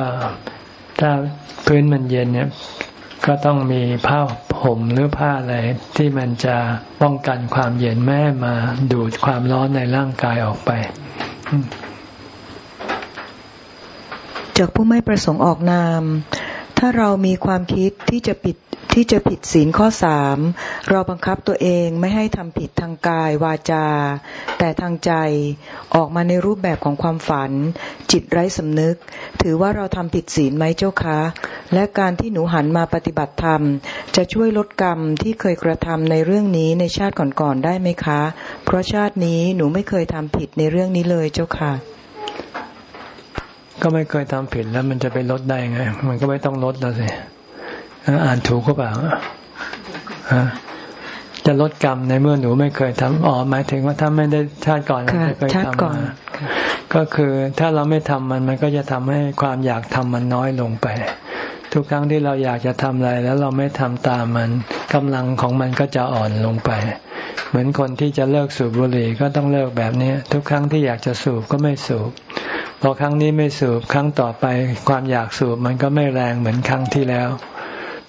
ถ้าพื้นมันเย็นเนี่ยก็ต้องมีผ้าห่มหรือผ้าอะไรที่มันจะป้องกันความเย็นแม่มาดูดความร้อนในร่างกายออกไป จากผู้ไม่ประสงค์ออกนาม ถ้าเรามีความคิดที่จะปิดที่จะผิดศีลข้อสามเราบังคับตัวเองไม่ให้ทำผิดทางกายวาจา แต่ทางใจออกมาในรูปแบบของความฝัน จิตไร้สำนึก ถือว่าเราทำผิดศีลไหมเจ้าคะ และการที่หนูหันมาปฏิบัติธรรม จะช่วยลดกรรมที่เคยกระทำในเรื่องนี้ในชาติก่อนๆได้ไหมคะ เพราะชาตินี้หนูไม่เคยทำผิดในเรื่องนี้เลยเจ้าค่ะ ก็ไม่เคยทำผิดแล้วมันจะไปลดได้ไง มันก็ไม่ต้องลดแล้วสิอ่านถูกก็เปล่าจะลดกรรมในเมื่อหนูไม่เคยทำอ๋อหมายถึงว่าถ้าไม่ได้ชาติก่อนไม่เคยทำมาก็คือถ้าเราไม่ทำมันมันก็จะทำให้ความอยากทำมันน้อยลงไป ทุกครั้งที่เราอยากจะทำอะไร แล้วเราไม่ทำตามมันกำลังของมันก็จะอ่อนลงไป เหมือนคนที่จะเลิกสูบบุหรี่ก็ต้องเลิกแบบนี้ทุกครั้งที่อยากจะสูบก็ไม่สูบ พอครั้งนี้ไม่สูบครั้งต่อไปความอยากสูบมันก็ไม่แรงเหมือนครั้งที่แล้ว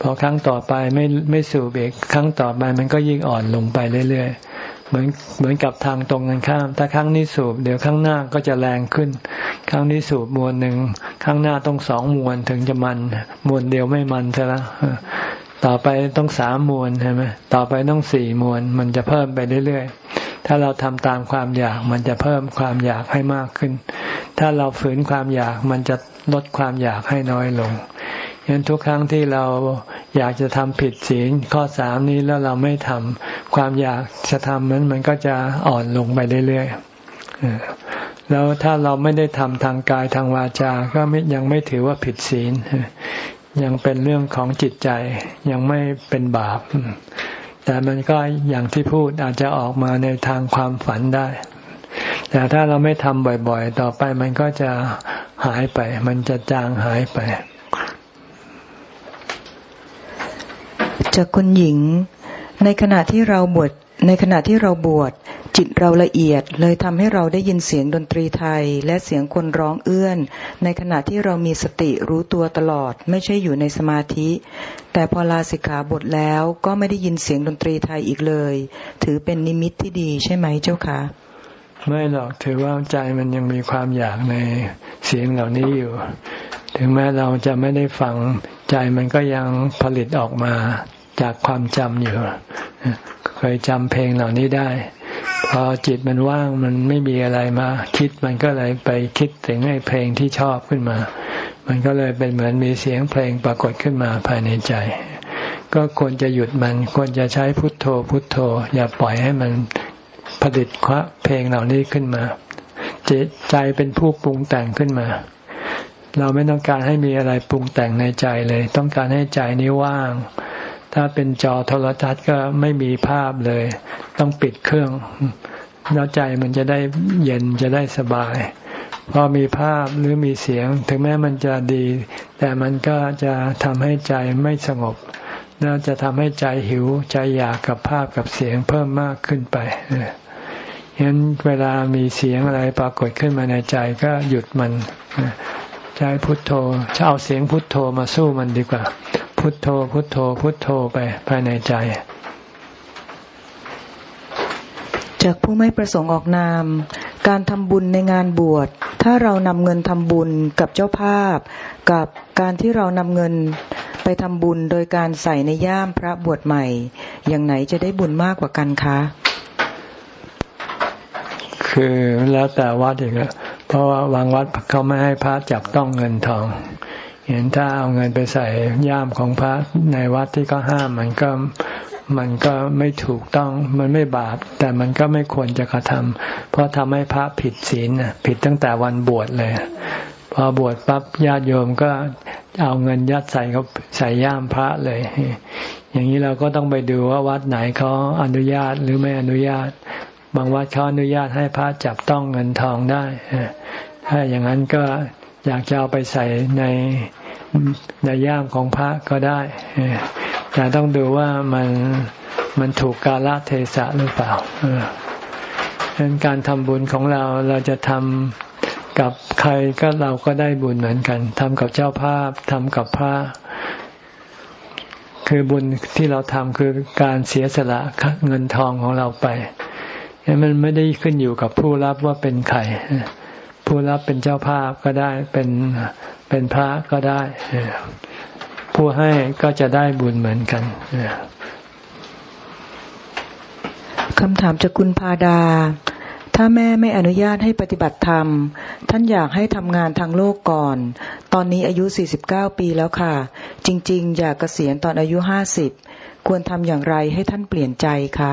พอครั้งต่อไปไม่ไม่สูบอีกครั้งต่อไปมันก็ยิ่งอ่อนลงไปเรื่อยๆเหมือนเหมือนกับทางตรงกันข้าม ถ้าครั้งนี้สูบเดี๋ยวครั้งหน้าก็จะแรงขึ้น ครั้งนี้สูบมวนหนึ่งครั้งหน้าต้องสองมวนถึงจะมันมวนเดียวไม่มันซะแล้วต่อไปต้องสามมวนใช่ไหมต่อไปต้องสี่มวนมันจะเพิ่มไปเรื่อยๆ ถ้าเราทำตามความอยากมันจะเพิ่มความอยากให้มากขึ้น ถ้าเราฝืนความอยากมันจะลดความอยากให้น้อยลงยันทุกครั้งที่เราอยากจะทำผิดศีลข้อสามนี้แล้วเราไม่ทำความอยากจะทำนั้นมันก็จะอ่อนลงไปเรื่อยๆแล้วถ้าเราไม่ได้ทำทางกายทางวาจาก็ยังไม่ถือว่าผิดศีลยังเป็นเรื่องของจิตใจยังไม่เป็นบาป แต่มันก็อย่างที่พูดอาจจะออกมาในทางความฝันได้ แต่ถ้าเราไม่ทำบ่อยๆ ต่อไปมันก็จะหายไป มันจะจางหายไป จากคุณหญิง ในขณะที่เราบวชในขณะที่เราบวชจิตเราละเอียดเลยทำให้เราได้ยินเสียงดนตรีไทย และเสียงคนร้องเอื้อน ในขณะที่เรามีสติรู้ตัวตลอด ไม่ใช่อยู่ในสมาธิ แต่พอลาสิกขาบทแล้วก็ไม่ได้ยินเสียงดนตรีไทยอีกเลย ถือเป็นนิมิตที่ดีใช่ไหมเจ้าคะ ไม่หรอกถือว่าใจมันยังมีความอยากในเสียงเหล่านี้อยู่ ถึงแม้เราจะไม่ได้ฟังใจมันก็ยังผลิตออกมาจากความจำอยู่ เคยจำเพลงเหล่านี้ได้ พอจิตมันว่างมันไม่มีอะไรมา คิดมันก็เลยไปคิดถึงไอ้เพลงที่ชอบขึ้นมา มันก็เลยเป็นเหมือนมีเสียงเพลงปรากฏขึ้นมาภายในใจ ก็ควรจะหยุดมันควรจะใช้พุทโธพุทโธ อย่าปล่อยให้มัน ผลิตเพลงเหล่านี้ขึ้นมาจใจเป็นผู้ปรุงแต่งขึ้นมา เราไม่ต้องการให้มีอะไรปรุงแต่งในใจเลย ต้องการให้ใจนี้ว่าง ถ้าเป็นจอโทรทัศน์ก็ไม่มีภาพเลย ต้องปิดเครื่อง แล้วใจมันจะได้เย็นจะได้สบาย พอมีภาพหรือมีเสียง ถึงแม้มันจะดี แต่มันก็จะทำให้ใจไม่สงบน่าจะทำให้ใจหิวใจอยากกับภาพกับเสียงเพิ่มมากขึ้นไป ฉะนั้นเวลามีเสียงอะไรปรากฏขึ้นมาในใจก็หยุดมันใช้พุทโธเอาเสียงพุทโธมาสู้มันดีกว่า พุทโธ พุทโธ พุทโธไปภายในใจ จากผู้ไม่ประสงค์ออกนาม การทำบุญในงานบวช ถ้าเรานำเงินทำบุญกับเจ้าภาพ กับการที่เรานำเงินไปทำบุญโดยการใส่ในย่ามพระบวชใหม่ อย่างไหนจะได้บุญมากกว่ากันคะ คือแล้วแต่วัดอีกแล้วเพราะว่าบางวัดเขาไม่ให้พระจับต้องเงินทอง เห็นถ้าเอาเงินไปใส่ย่ามของพระในวัดที่ก็ห้ามมันก็มันก็ไม่ถูกต้องมันไม่บาป แต่มันก็ไม่ควรจะกระทำเพราะทำให้พระผิดศีลผิดตั้งแต่วันบวชเลย พอบวชปั๊บญาติโยมก็เอาเงินยัดใส่เขาใส่ย่ามพระเลย อย่างนี้เราก็ต้องไปดูว่าวัดไหนเขาอนุญาตหรือไม่อนุญาต บางวัดเขาอนุญาตให้พระจับต้องเงินทองได้ ถ้าอย่างนั้นก็อยากจะเอาไปใส่ในในย่ามของพระก็ได้ แต่ต้องดูว่ามันมันถูกกาลเทศะหรือเปล่าดังนั้นการทำบุญของเราเราจะทำกับใครก็เราก็ได้บุญเหมือนกันทำกับเจ้าภาพทำกับพระคือบุญที่เราทำคือการเสียสละเงินทองของเราไป มันไม่ได้ขึ้นอยู่กับผู้รับว่าเป็นใครผู้รับเป็นเจ้าภาพก็ได้เป็นเป็นพระก็ได้ ผู้ให้ก็จะได้บุญเหมือนกันคำถามจากคุณพาดา ถ้าแม่ไม่อนุญาตให้ปฏิบัติธรรม ท่านอยากให้ทำงานทางโลกก่อน ตอนนี้อายุ 49 ปีแล้วค่ะ จริง ๆ อยากเกษียณตอนอายุ 50 ควรทำอย่างไรให้ท่านเปลี่ยนใจคะ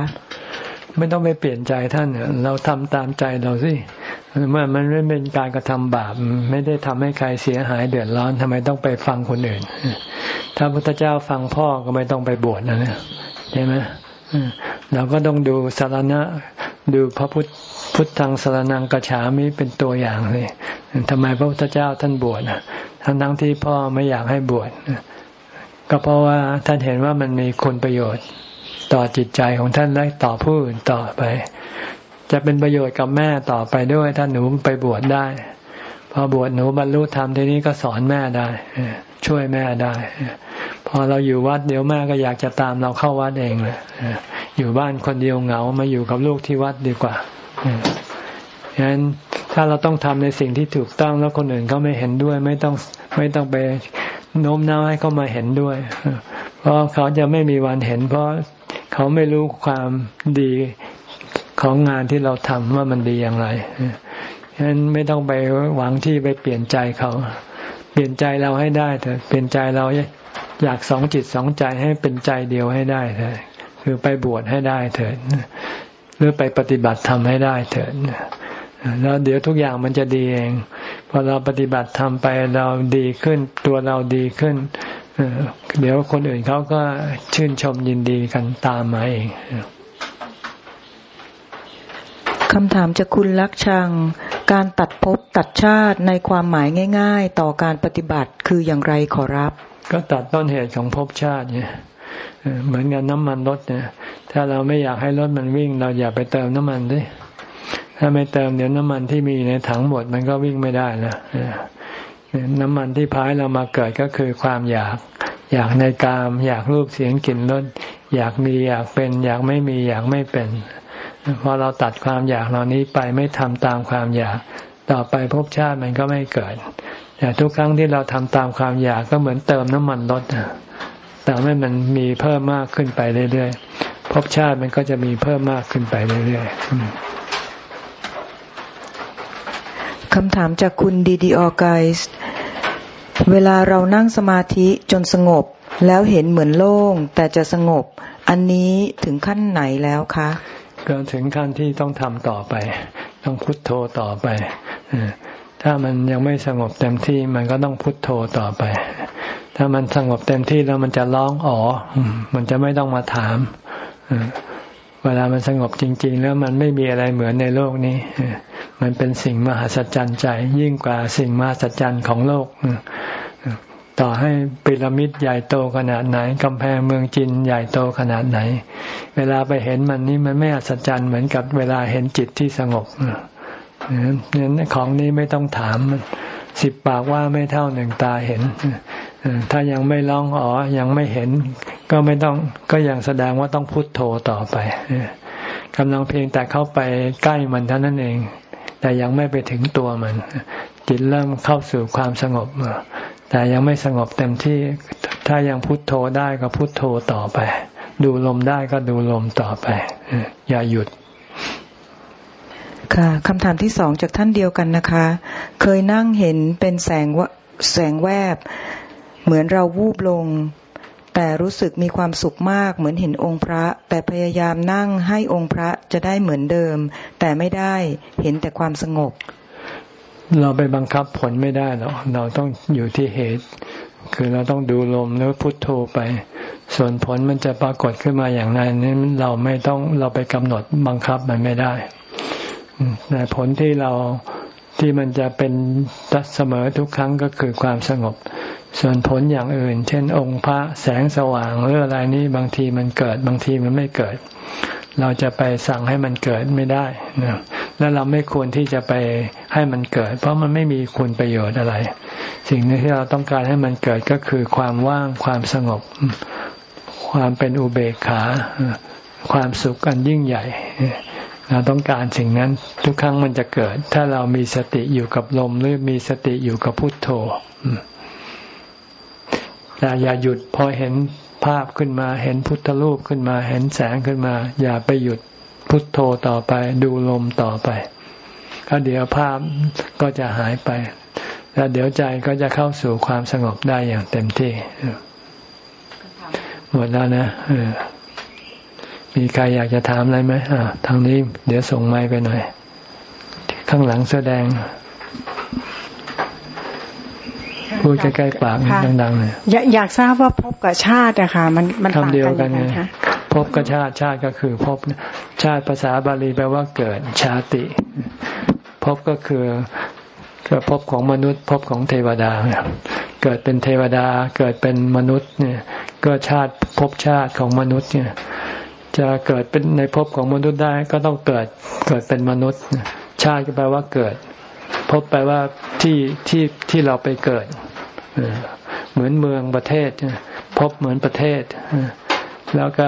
ไม่ต้องไปเปลี่ยนใจท่านเราทำตามใจเราสิเมื่อมันไม่เป็นการกระทำบาป ไม่ได้ทำให้ใครเสียหายเดือดร้อนทำไมต้องไปฟังคนอื่น ถ้าพระพุทธเจ้าฟังพ่อก็ไม่ต้องไปบวชนะเนี่ยใช่ไหมเราก็ต้องดูสารณะดูพระพุทธพุทธังสารนังกระฉามิเป็นตัวอย่างเลยทำไมพระพุทธเจ้าท่านบวชทั้งทั้งที่พ่อไม่อยากให้บวชก็เพราะว่าท่านเห็นว่ามันมีคุณประโยชน์ ต่อจิตใจของท่านและต่อผู้อื่นต่อไป จะเป็นประโยชน์กับแม่ต่อไปด้วยถ้าหนูไปบวชได้ พอบวชหนูบรรลุธรรมทีนี้ก็สอนแม่ได้ช่วยแม่ได้ พอเราอยู่วัดเดี๋ยวแม่ก็อยากจะตามเราเข้าวัดเองเลยอยู่บ้านคนเดียวเหงามาอยู่กับลูกที่วัดดีกว่าฉะนั้นถ้าเราต้องทำในสิ่งที่ถูกต้องแล้วคนอื่นเขาไม่เห็นด้วย ไม่ต้องไม่ต้องไปโน้มน้าวให้เขามาเห็นด้วย เพราะเขาจะไม่มีวันเห็น เพราะ เขาไม่รู้ความดีของงานที่เราทำว่ามันดีอย่างไรฉะนั้นไม่ต้องไปหวังที่ไปเปลี่ยนใจเขา เปลี่ยนใจเราให้ได้เถอะเปลี่ยนใจเราอยากสองจิตสองใจให้เป็นใจเดียวให้ได้เถิดคือไปบวชให้ได้เถิดหรือไปปฏิบัติทำให้ได้เถิดแล้วเดี๋ยวทุกอย่างมันจะดีเองพอเราปฏิบัติทำไปเราดีขึ้น ตัวเราดีขึ้น เดี๋ยวคนอื่นเขาก็ชื่นชมยินดีกันตามมาเองคำถามจากคุณลักชัง การตัดภพตัดชาติในความหมายง่าย ๆ ต่อการปฏิบัติคืออย่างไรขอรับ ก็ตัดต้นเหตุของภพชาติเนี่ยเหมือนกับน้ำมันรถเนี่ย ถ้าเราไม่อยากให้รถมันวิ่ง เราอย่าไปเติมน้ำมันดิถ้าไม่เติมเดี๋ยวน้ำมันที่มีในถังหมดมันก็วิ่งไม่ได้นะ น้ำมันที่พายเรามาเกิดก็คือความอยาก อยากในกาม อยากรูปเสียงกลิ่นรสอยากมีอยากเป็น อยากไม่มีอยากไม่เป็นพอเราตัดความอยากเหล่านี้ไปไม่ทำตามความอยาก ต่อไปภพชาติมันก็ไม่เกิด แต่ทุกครั้งที่เราทำตามความอยากก็เหมือนเติมน้ำมันรถแต่ไม่มันมีเพิ่มมากขึ้นไปเรื่อยๆภพชาติมันก็จะมีเพิ่มมากขึ้นไปเรื่อยๆ คำถามจากคุณดีดีออไกส์เวลาเรานั่งสมาธิจนสงบ แล้วเห็นเหมือนโล่ง แต่จะสงบ อันนี้ถึงขั้นไหนแล้วคะก็ถึงขั้นที่ต้องทำต่อไป ต้องพุทโธต่อไปถ้ามันยังไม่สงบเต็มที่มันก็ต้องพุทโธต่อไป ถ้ามันสงบเต็มที่แล้วมันจะร้องอ๋อ มันจะไม่ต้องมาถาม เวลามันสงบจริง ๆ แล้วมันไม่มีอะไรเหมือนในโลกนี้ มันเป็นสิ่งมหัศจรรย์ใจ ยิ่งกว่าสิ่งมหัศจรรย์ของโลก ต่อให้พีระมิดใหญ่โตขนาดไหนกำแพงเมืองจินใหญ่โตขนาดไหน เวลาไปเห็นมันนี่มันไม่อัศจรรย์เหมือนกับเวลาเห็นจิตที่สงบเนี่ยของนี้ไม่ต้องถามสิบปากว่าไม่เท่าหนึ่งตาเห็น ถ้ายังไม่ร้องอ๋อยังไม่เห็น ก็ไม่ต้องก็ยังแสดงว่าต้องพุทโธต่อไปกำลังเพียงแต่เข้าไปใกล้มันเท่านั้นเอง แต่ยังไม่ไปถึงตัวมัน จิตเริ่มเข้าสู่ความสงบแต่ยังไม่สงบเต็มที่ ถ้ายังพุทโธได้ก็พุทโธต่อไป ดูลมได้ก็ดูลมต่อไปอย่าหยุดค่ะคำถามที่สองจากท่านเดียวกันนะคะ เคยนั่งเห็นเป็นแสงวแสงแวบ เหมือนเราวูบลง แต่รู้สึกมีความสุขมากเหมือนเห็นองค์พระ แต่พยายามนั่งให้องค์พระจะได้เหมือนเดิม แต่ไม่ได้เห็นแต่ความสงบ เราไปบังคับผลไม่ได้หรอกเราต้องอยู่ที่เหตุ คือเราต้องดูลมแล้วพุทโธไป ส่วนผลมันจะปรากฏขึ้นมาอย่างไรนี้เราไม่ต้องเราไปกำหนดบังคับมันไม่ได้แต่ผลที่เรา ที่มันจะเป็นตัดเสมอทุกครั้งก็คือความสงบ ส่วนผลอย่างอื่น เช่น องค์พระแสงสว่างหรืออะไรนี้บางทีมันเกิดบางทีมันไม่เกิด เราจะไปสั่งให้มันเกิดไม่ได้นะและเราไม่ควรที่จะไปให้มันเกิด เพราะมันไม่มีคุณประโยชน์อะไร สิ่งที่เราต้องการให้มันเกิดก็คือความว่างความสงบ ความเป็นอุเบกขา ความสุขอันยิ่งใหญ่ เราต้องการสิ่งนั้นทุกครั้งมันจะเกิด ถ้าเรามีสติอยู่กับลมหรือมีสติอยู่กับพุทโธแต่อย่าหยุดพอเห็นภาพขึ้นมา เห็นพุทธรูปขึ้นมา เห็นแสงขึ้นมา อย่าไปหยุดพุทโธต่อไป ดูลมต่อไปก็เดี๋ยวภาพก็จะหายไป แล้วเดี๋ยวใจก็จะเข้าสู่ความสงบได้อย่างเต็มที่หมดแล้วนะ มีใครอยากจะถามอะไรไหมอ่าทางนี้เดี๋ยวส่งไม้ไปหน่อย ข้างหลังแสดง พูดใกล้ๆปากดังๆเลยอยากทราบว่าพบกับชาติอะค่ะ มันมันต่างกันยังไงคะพบกับชาติชาติก็คือพบชาติภาษาบาลีแปลว่าเกิดชาติพบก็คือก็พบของมนุษย์พบของเทวดา เกิดเป็นเทวดาเกิดเป็นมนุษย์เนี่ย ก็ชาติพบชาติของมนุษย์เนี่ย จะเกิดเป็นในภพของมนุษย์ได้ก็ต้องเกิดเกิดเป็นมนุษย์ ชาติก็แปลว่าเกิดพบแปลว่าที่ที่ที่เราไปเกิด เหมือนเมืองประเทศพบเหมือนประเทศ แล้วก็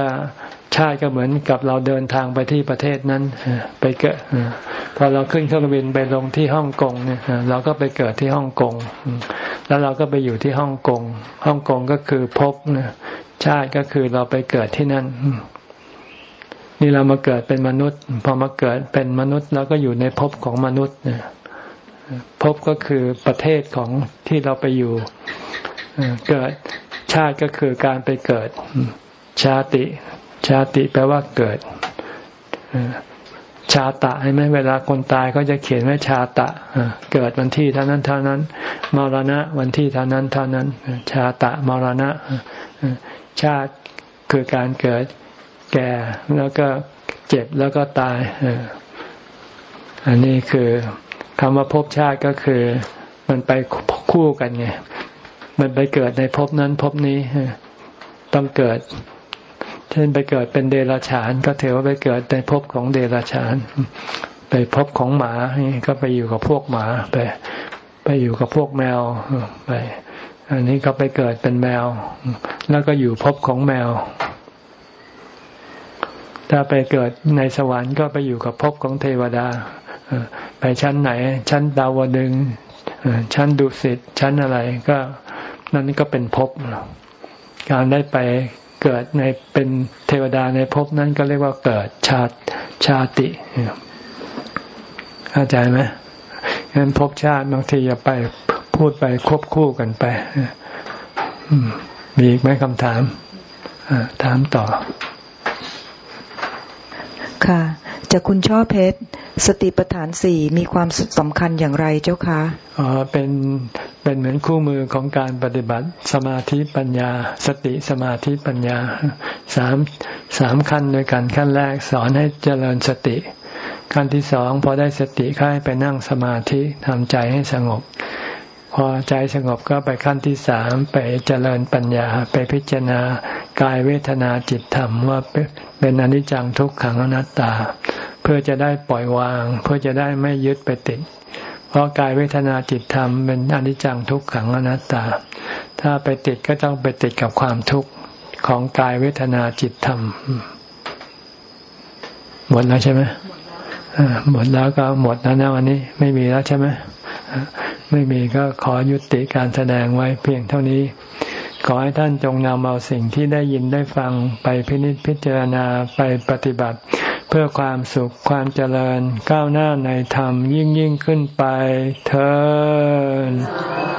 ชาติก็เหมือนกับเราเดินทางไปที่ประเทศนั้นไปเกิดพอเราขึ้นเครื่องบินไปลงที่ฮ่องกงเนี่ยเราก็ไปเกิดที่ฮ่องกง แล้วเราก็ไปอยู่ที่ฮ่องกงฮ่องกงก็คือพบชาติก็คือเราไปเกิดที่นั่น นี่เรามาเกิดเป็นมนุษย์ พอมาเกิดเป็นมนุษย์เราก็อยู่ในภพของมนุษย์ภพก็คือประเทศของที่เราไปอยู่เกิดชาติก็คือการไปเกิด ชาติ ชาติแปลว่าเกิดชาตะใช่ไหมเวลาคนตายก็จะเขียนไว้ชาตะเกิดวันที่เท่านั้นเท่านั้นมรณะวันที่เท่านั้นเท่านั้น ชาตะมรณะชาติคือการเกิด แก่แล้วก็เจ็บแล้วก็ตายอันนี้คือคำว่าภพชาติก็คือ มันไปคู่กันไงมันไปเกิดในภพนั้นภพนี้ต้องเกิด เช่นไปเกิดเป็นเดรัจฉาน ก็ถือว่าไปเกิดในภพของเดรัจฉาน ไปภพของหมาก็ไปอยู่กับพวกหมาไป ไปอยู่กับพวกแมวไป อันนี้ก็ไปเกิดเป็นแมว แล้วก็อยู่ภพของแมว ถ้าไปเกิดในสวรรค์ก็ไปอยู่กับภพของเทวดาไปชั้นไหน ชั้นดาวดึงชั้นดุสิตชั้นอะไรก็นั่นก็เป็นภพการได้ไปเกิดในเป็นเทวดาในภพนั้นก็เรียกว่าเกิดชาติชาติเข้าใจไหมงั้นภพชาติบางทีอย่าไปพูดไปควบคู่กันไปมีอีกไหมคำถามถามต่อ ค่ะ จากคุณช่อเพชร สติปัฏฐานสี่มีความสำคัญอย่างไรเจ้าคะอ๋อเป็นเป็นเหมือนคู่มือของการปฏิบัติสมาธิปัญญา สติสมาธิปัญญาสามสามขั้นด้วยกันขั้นแรกสอนให้เจริญสติ ขั้นที่สองพอได้สติค่ายไปนั่งสมาธิทำใจให้สงบ พอใจสงบก็ไปขั้นที่สามไปเจริญปัญญาไปพิจารณากายเวทนาจิตธรรมว่าเป็นอนิจจังทุกขังอนัตตา เพื่อจะได้ปล่อยวาง เพื่อจะได้ไม่ยึดไปติด เพราะกายเวทนาจิตธรรมเป็นอนิจจังทุกขังอนัตตา ถ้าไปติดก็ต้องไปติดกับความทุกข์ของกายเวทนาจิตธรรมหมดแล้วใช่ไหมหมดแล้วก็หมดแล้วนะวันนี้ไม่มีแล้วใช่ไหม ไม่มีก็ขอยุติการแสดงไว้เพียงเท่านี้ ขอให้ท่านจงนำเอาสิ่งที่ได้ยินได้ฟังไปพินิจพิจารณาไปปฏิบัติ เพื่อความสุขความเจริญก้าวหน้าในธรรมยิ่งยิ่งขึ้นไปเธอ